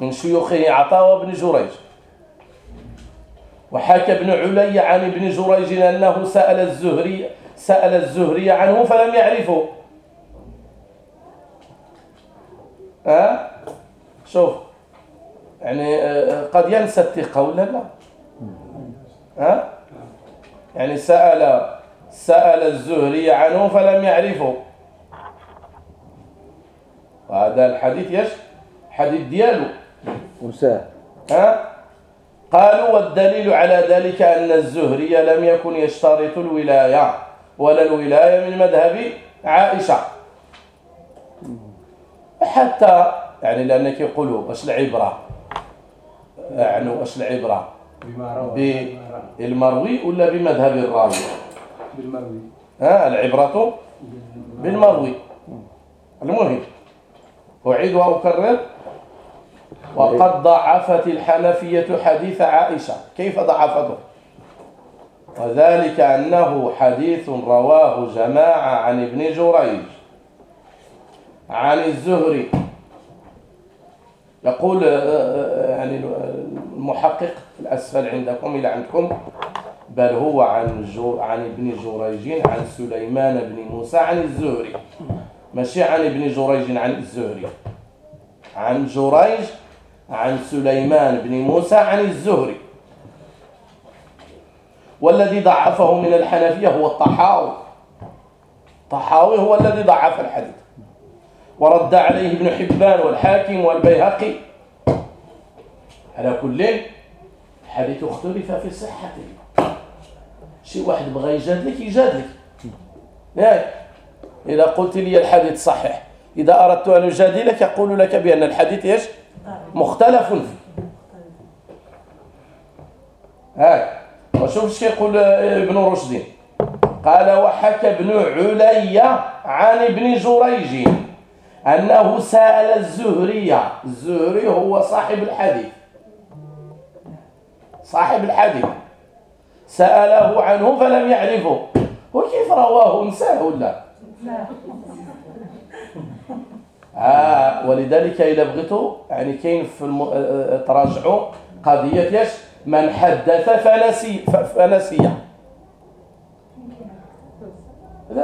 من شيوخه عطاء وابن جريج. وحكى ابن علي عن ابن جريج أنه سأل الزهري سأل الزهري عنه فلم يعرفه. ها؟ شوف يعني آه، قد ينسى الثقة ولا لا؟ ها؟ يعني سأل سأل الزهري عنه فلم يعرفه. وهذا الحديث يش حديث ديالو ونساه ها؟ قالوا والدليل على ذلك أن الزهري لم يكن يشترط الولاية ولا الولاية من مذهب عائشة. حتى يعني لأنك يقولوا واش العبرة؟ يعني واش العبرة؟ بالمروي ولا بمذهب الراوي؟ بالمروي. ها العبرة بالمروي. المهم أعيد وأكرر. وقد ضعفت الحنفية حديث عائشة. كيف ضعفته؟ وذلك أنه حديث رواه جماعة عن ابن جريج عن الزهري. يقول آه، آه، يعني المحقق الأسفل عندكم إلى عندكم بل هو عن عن ابن جريج عن سليمان بن موسى عن الزهري. ماشي عن ابن جريج عن الزهري. عن جريج عن سليمان بن موسى عن الزهري والذي ضعفه من الحنفية هو الطحاوي. الطحاوي هو الذي ضعف الحديث. ورد عليه ابن حبان والحاكم والبيهقي. على كل الحديث اختلف في صحته شي واحد بغى يجادلك يجادلك. ياك إذا قلت لي الحديث صحيح إذا أردت أن أجادلك يقول لك بأن الحديث إيش؟ مختلف. فيه هاك وشوف إيش يقول ابن رشد. قال وحكى ابن علي عن ابن جريج أنه سأل الزهري. الزهري هو صاحب الحديث. صاحب الحديث. سأله عنه فلم يعرفه. وكيف رواه؟ انساه ولا؟ آه ولذلك إذا بغيتوا يعني كاين في الم... آه، آه، تراجعوا قضية يش من حدث فنسي فنسي لا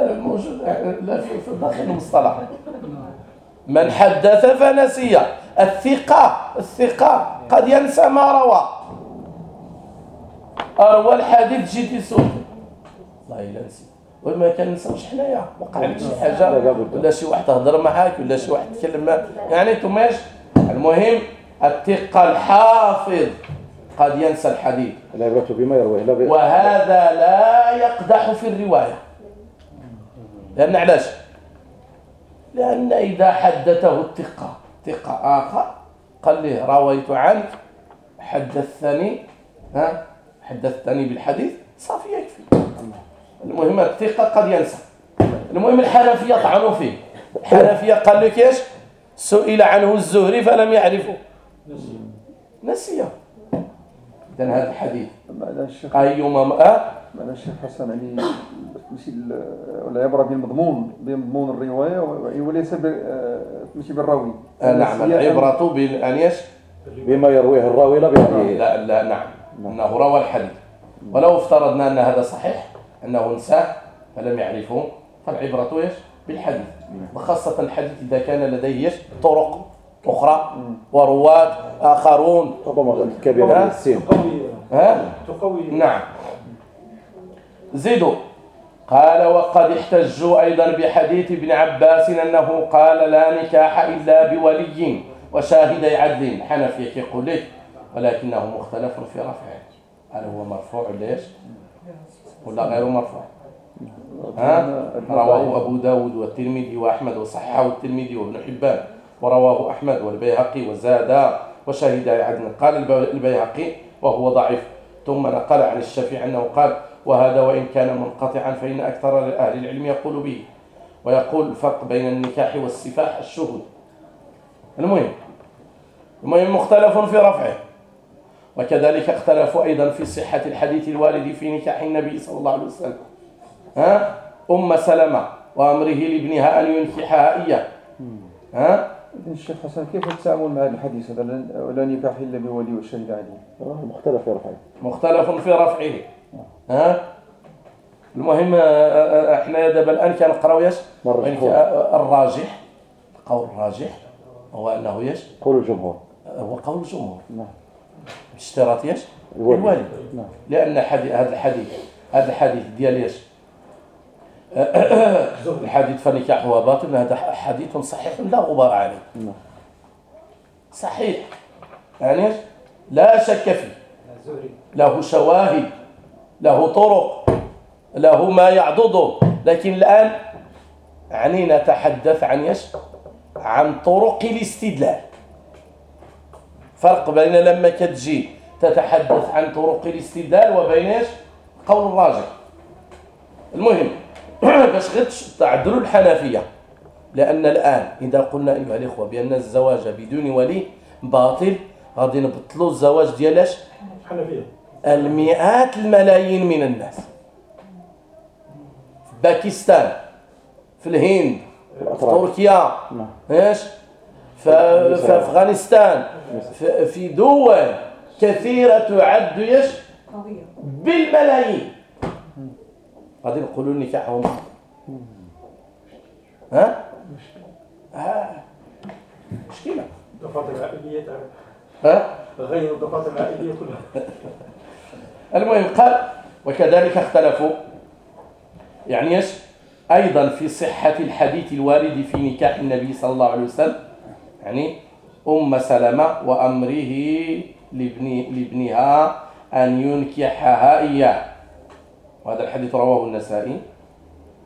لا موجود لا في داخل المصطلح. من حدث فنسي الثقة الثقة قد ينسى ما روى. أروى الحديث يسوق والله إلا نسيت وما كنساوش حنايا. وقع لك شي حاجة ولا شي واحد تهضر معاك ولا شي واحد تكلم يعني تماش المهم الثقة الحافظ قد ينسى الحديث. العبرة بما يرويه لا وهذا لا يقدح في الرواية. لأن علاش؟ لأن إذا حدثه الثقة ثقة آخر قال له رويت عنك حدثني ها حدثتني بالحديث صافي يكفي. المهم الثقة قد ينسى. المهم الحنفية طعنوا فيه. الحنفية قال لك إيش؟ سئل عنه الزهري فلم يعرفه. نسيه. إذن هذا الحديث. أيما أه؟ معنى الشيخ حسن يعني ماشي العبرة بالمضمون بمضمون الرواية وليس ماشي بالراوي. آه نعم العبرة بال إيش؟ بما يرويه الراوي لا بهذه. لا لا نعم. إنه روى الحديث. ولو افترضنا أن هذا صحيح أنه نساه فلم يعرفه فالعبرة إيش؟ بالحديث. وخاصة الحديث إذا كان لديه إيش؟ طرق أخرى ورواد آخرون. ربما كبيرة السين ها؟ تقوي. نعم. زيدوا. قال وقد احتجوا أيضا بحديث ابن عباس أنه قال لا نكاح إلا بولي وشاهدي عدل. حنفي يقول لك ولكنه مختلف في رفعه. هل هو مرفوع ليش؟ ولا غير مرفوع. ها؟ رواه أبو داود والترمذي وأحمد وصححه الترمذي وابن حبان. ورواه أحمد والبيهقي وزاد وشهد عدن. قال البيهقي وهو ضعيف. ثم نقل عن الشافعي أنه قال وهذا وإن كان منقطعا فإن أكثر أهل العلم يقول به. ويقول الفرق بين النكاح والسفاح الشهود المهم المهم مختلف في رفعه. وكذلك اختلفوا أيضا في صحة الحديث الوارد في نكاح النبي صلى الله عليه وسلم. ها؟ أم سلمة وأمره لابنها أن ينكحها إياه ها؟ الشيخ حسن كيف التعامل مع هذا الحديث هذا؟ لا- نكاح إلا بولي والشهيد عليه آه، مختلف في رفعه. مختلف في رفعه. ها؟ المهم آه، آه، إحنا دابا الآن كنقراو ياش. ك- الراجح القول الراجح هو أنه ياش؟ قول الجمهور. هو قول الجمهور. نعم. اشتراط ياش؟ الوالد. نعم. لأن حديث هذا الحديث هذا الحديث ديال ياش؟ الحديث فنكاحها باطل هذا حديث صحيح لا غبار عليه. نعم. صحيح. يعني؟ لا شك فيه. له شواهد له طرق له ما يعضده لكن الآن يعني نتحدث عن إيش عن طرق الاستدلال. فرق بين لما كتجي تتحدث عن طرق الاستدلال وبين إيش؟ قول الراجح. المهم (clears throat) باش غير تعدلوا الحنفية؟ لأن الآن إذا قلنا أيها الإخوة بأن الزواج بدون ولي باطل غادي نبطلوا الزواج ديال إيش؟ حنفية. المئات الملايين من الناس. في باكستان في الهند في تركيا نعم. إيش؟ في في افغانستان في- في دول كثيرة تعد قضية بالملايين. غادي نقولوا نكاحهم. ها؟ ها؟ مشكله الدفاتر العائلية ها؟ غير الدفاتر العائلية كلها. المهم قال وكذلك اختلفوا. يعني إيش؟ أيضا في صحة الحديث الوارد في نكاح النبي صلى الله عليه وسلم. يعني أم سلمة لابن لابنها أن ينكحها إياه. وهذا الحديث رواه النسائي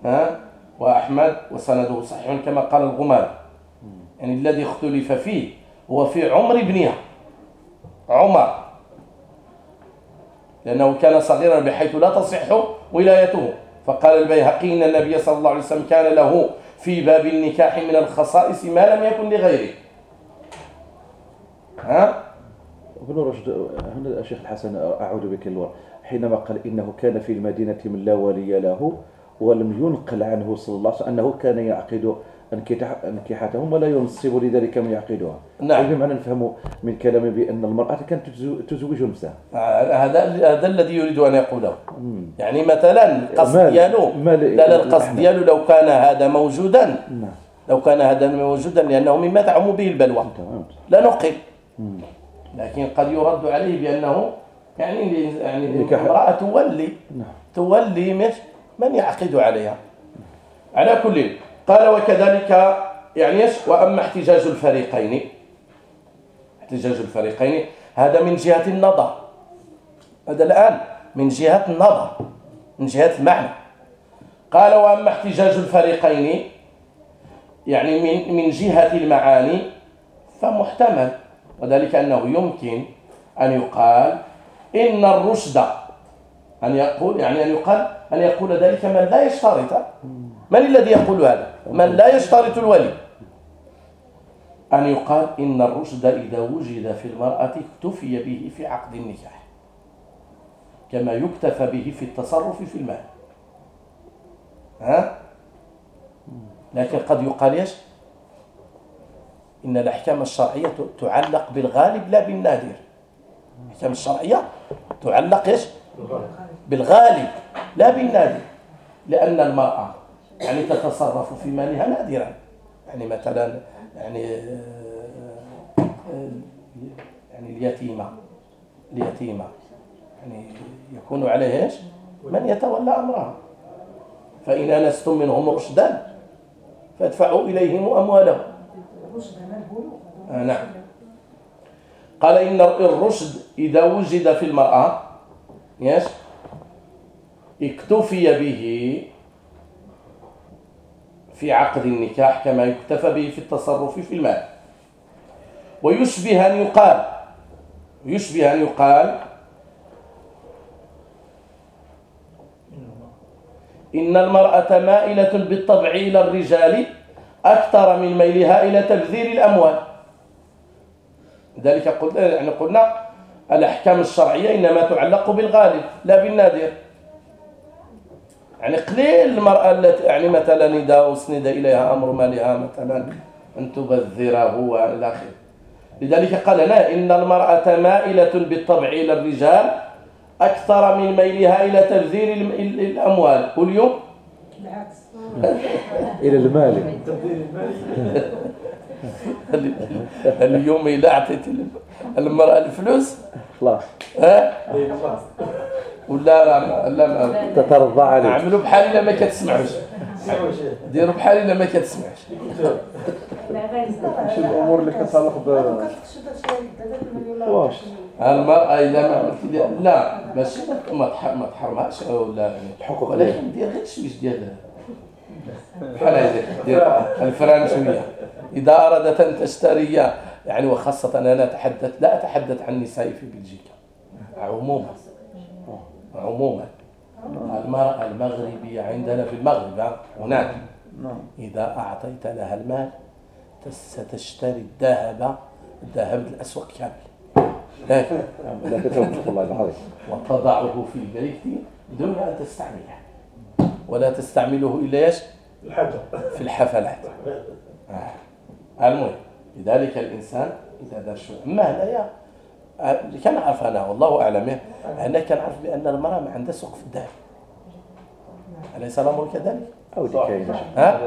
ها؟ وأحمد وسنده صحيح كما قال الغمام. يعني الذي اختلف فيه هو في عمر ابنها. عمر. لأنه كان صغيرا بحيث لا تصح ولايته. فقال البيهقي إن النبي صلى الله عليه وسلم كان له في باب النكاح من الخصائص ما لم يكن لغيره. ها؟ ابن رشد هنا الشيخ الحسن أعود بك الوراء حينما قال إنه كان في المدينة من لا ولي له ولم ينقل عنه صلى الله عليه وسلم أنه كان يعقد أنكحتهم ولا ينصب لذلك من يعقدها. نعم. يعني بمعنى نفهم من كلامه بأن المرأة كانت تزو- تزوج نفسها هذا هذا الذي يريد أن يقوله. يعني مثلا القصد ديالو لا لا القصد. ديالو لو كان هذا موجودا. نعم. لو كان هذا موجودا لأنه مما تعم به البلوى. لا نقل. لكن قد يرد عليه بأنه يعني يعني. امرأة تولي نعم. تولي مش من يعقد عليها. على كل قال وكذلك يعني وأما احتجاج الفريقين. احتجاج الفريقين. هذا من جهة النظر. هذا الآن من جهة النظر من جهة المعنى. قال وأما احتجاج الفريقين يعني من من جهة المعاني فمحتمل. وذلك أنه يمكن أن يقال إن الرشد أن يقول يعني أن يقال أن يقول ذلك من لا يشترط. من الذي يقول هذا؟ من لا يشترط الولي. أن يقال إن الرشد إذا وجد في المرأة اكتفي به في عقد النكاح كما يكتفى به في التصرف في المال. ها؟ لكن قد يقال إيش؟ إن الأحكام الشرعية تعلق بالغالب لا بالنادر. الأحكام الشرعية تعلق إيش؟ بالغالب لا بالنادر. لأن المرأة يعني تتصرف في مالها نادرا. يعني مثلا يعني يعني اليتيمة اليتيمة يعني يكون عليه إيش؟ من يتولى أمرها. فإن آنستم منهم رشدا فادفعوا إليهم أموالهم. آه، نعم. قال إن الرشد إذا وجد في المرأة يس اكتفي به في عقد النكاح كما يكتفى به في التصرف في المال. ويشبه أن يقال يشبه أن يقال إن المرأة مائلة بالطبع إلى الرجال أكثر من ميلها إلى تبذير الأموال. لذلك قلنا يعني قلنا الأحكام الشرعية إنما تعلق بالغالب لا بالنادر. يعني قليل المرأة التي يعني مثلا إذا أسند إليها أمر مالها مثلا أن تبذره وإلى آخره. لذلك قال لا إن المرأة مائلة بالطبع إلى الرجال أكثر من ميلها إلى تبذير الأموال. كل يوم (laughs) بالعكس إلى المال. اليوم إذا أعطيت المرأة الفلوس؟ خلاص ها؟ ولا لا لا تترضى عليك. عملوا بحال إلا ما كتسمعوش. ديروا بحال إلا ما كتسمعش شي الأمور اللي كتعلق ب واش؟ المرأة إذا ما عملت لي- لا ماشي ما تح- ما تحرمهاش ولا الحقوق ولكن دير غير شويش ديال بحال هذاك دير الفران شوية إذا أرادت أن تشتري يعني وخاصة أنا أتحدث لا أتحدث عن النساء في بلجيكا. عموما. عموما. المرأة المغربية عندنا في المغرب هناك. نعم. إذا أعطيت لها المال ستشتري الذهب الذهب الأسواق كامل. وتضعه في البيت دون أن تستعمله. ولا تستعمله إلا إيش؟ في الحفلات آه. المهم لذلك الإنسان إذا دار شو أما هنايا آه، اللي كان عارف أنا والله أعلم أنا كان عارف بأن المرأة ما عندها سوق في الذهب أليس الأمر كذلك؟ أو دي كاينة ها؟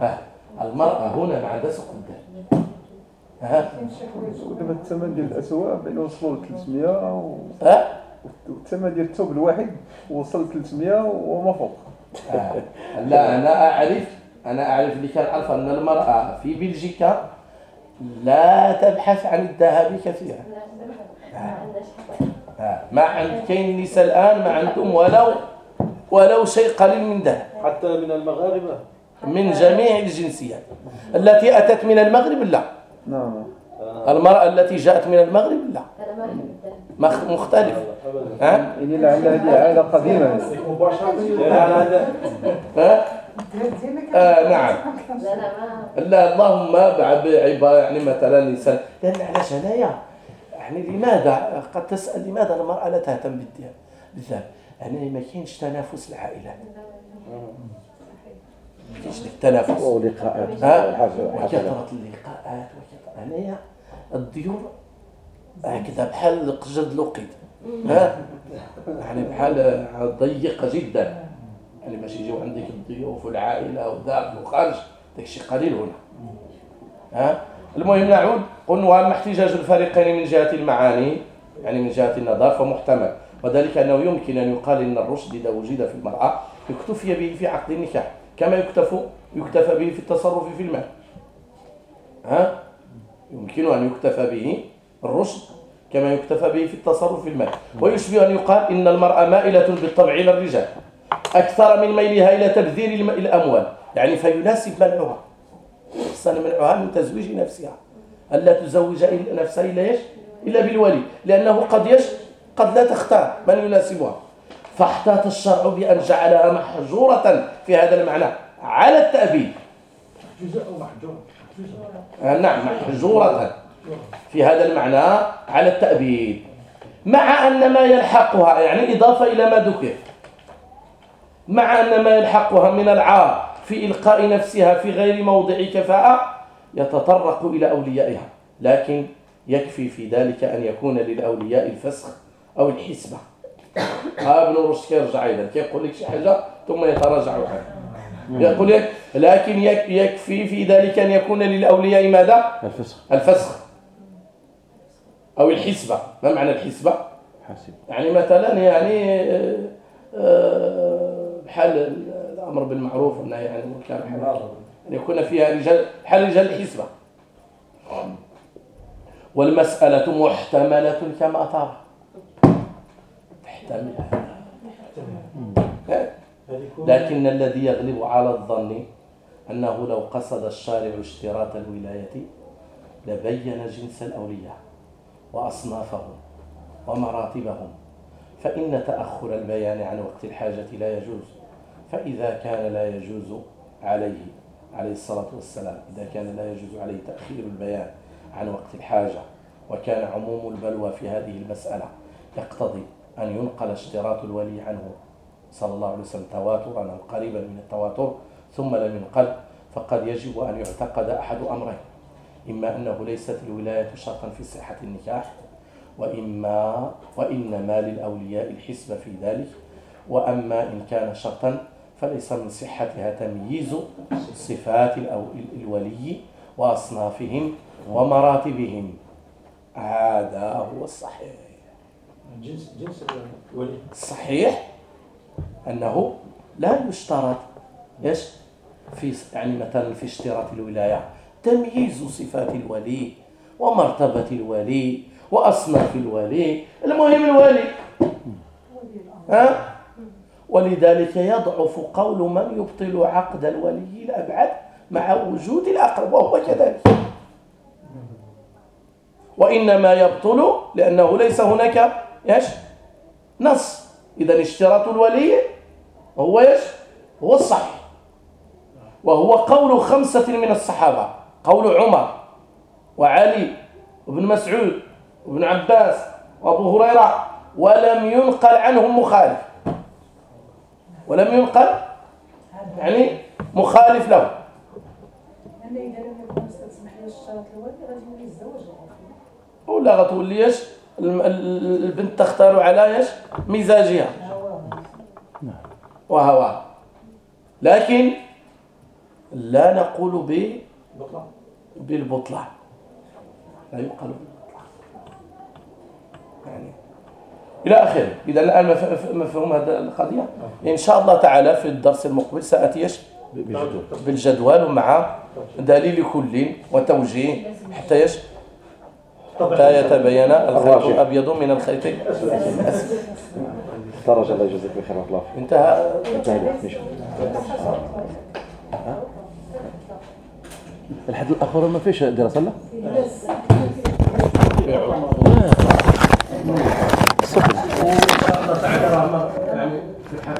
ها؟ المرأة هنا ما عندها سوق في الذهب ها؟ ودابا الثمن ديال الأسواق بين وصلوا ل 300 و- ها؟ والثمن ديال الثوب الواحد وصل 300 وما فوق آه. لا أنا أعرف أنا أعرف اللي كان أعرف أن المرأة في بلجيكا لا تبحث عن الذهب كثيرا. آه. ما عند كاين نساء الآن ما عندهم ولو ولو شيء قليل من ذهب. حتى من المغاربة؟ من جميع الجنسيات. التي أتت من المغرب؟ لا. نعم. المرأة التي جاءت من المغرب؟ لا. مختلف. ها؟ يعني لعل هذه عاده قديمة. هذه. ها؟ ديالك آه نعم. لا اللهم بعد عبارة يعني مثلا الإنسان لأن علاش هنايا؟ يعني لماذا؟ قد تسأل لماذا المرأة لا تهتم بالذهب بالذهب؟ يعني ما كاينش تنافس العائلات ما كاينش التنافس. ولقاءات وكثرة اللقاءات وكثرة. هنايا الضيوف هكذا بحال القجد لقيت ها؟ يعني بحال ضيقة جدا. يعني باش يجيو عندك الضيوف والعائلة وذاك وخارج داك الشيء قليل هنا. ها؟ المهم نعود قلنا وأما احتجاج الفريقين من جهة المعاني يعني من جهة النظر فمحتمل وذلك أنه يمكن أن يقال أن الرشد إذا وجد في المرأة يكتفي به في عقد النكاح كما يكتف يكتفى به في التصرف في المال. ها؟ يمكن أن يكتفى به الرشد كما يكتفى به في التصرف في المال. ويشبه أن يقال إن المرأة مائلة بالطبع إلى الرجال أكثر من ميلها إلى تبذير الأموال. يعني فيناسب منعها أحسن منعها من تزويج نفسها. ألا تزوج نفسها إلا إيش؟ إلا بالولي لأنه قد يش قد لا تختار من يناسبها. فاحتاط الشرع بأن جعلها محجورة في هذا المعنى. على التأبيد. جزء محجور. آه، نعم محجورة. في هذا المعنى على التأبيد. مع أن ما يلحقها يعني إضافة إلى ما ذكر. مع أن ما يلحقها من العار في إلقاء نفسها في غير موضع كفاءة يتطرق إلى أوليائها. لكن يكفي في ذلك أن يكون للأولياء الفسخ أو الحسبة. ها ابن رشد كيرجع أيضا كيقول لك شي حاجة ثم يتراجع عنها. يقول لك لكن يك- يكفي في ذلك أن يكون للأولياء ماذا؟ الفسخ. الفسخ. أو الحسبة. ما معنى الحسبة؟ حاسب. يعني مثلا يعني آه، آه، بحال الأمر بالمعروف والنهي عن المنكر. أن يكون فيها رجال بحال رجال الحسبة. والمسألة محتملة كما ترى. تحتمل لكن الذي يغلب على الظن أنه لو قصد الشارع اشتراط الولاية لبين جنس الأولياء. وأصنافهم ومراتبهم. فإن تأخر البيان عن وقت الحاجة لا يجوز فإذا كان لا يجوز عليه عليه الصلاة والسلام إذا كان لا يجوز عليه تأخير البيان عن وقت الحاجة وكان عموم البلوى في هذه المسألة يقتضي أن ينقل اشتراط الولي عنه صلى الله عليه وسلم تواترا أو قريبا من التواتر ثم لم ينقل فقد يجب أن يعتقد أحد أمرين. إما أنه ليست الولاية شرطا في صحة النكاح وإما وإنما للأولياء الحسبة في ذلك وأما إن كان شرطا فليس من صحتها تمييز صفات الولي وأصنافهم ومراتبهم. هذا هو الصحيح. جنس جنس الولي. الصحيح أنه لا يشترط إيش؟ في يعني مثلا في اشتراط الولاية. تمييز صفات الولي ومرتبة الولي وأصناف الولي. المهم الولي. ها؟ ولذلك يضعف قول من يبطل عقد الولي الأبعد مع وجود الأقرب وهو كذلك. وإنما يبطل لأنه ليس هناك إيش؟ نص. إذا اشتراط الولي هو إيش؟ هو الصحيح. وهو قول خمسة من الصحابة. قول عمر وعلي وابن مسعود وابن عباس وابو هريرة ولم ينقل عنهم مخالف. ولم ينقل يعني مخالف له ولا غتولي إيش؟ البنت تختار على إيش؟ مزاجها. وهواها لكن لا نقول ب بالبطلان لا يقال بالبطلان يعني إلى آخره. إذا الآن مفهوم هذه القضية؟ إن شاء الله تعالى في الدرس المقبل سأتي إيش؟ بالجدول. ومع دليل كل وتوجيه حتى إيش؟ حتى يتبين الخيط الأبيض من الخيط الأسود درجة الله يجزيك بخير الله انتهى. انتهى الحد الآخر ما فيش دراسة لا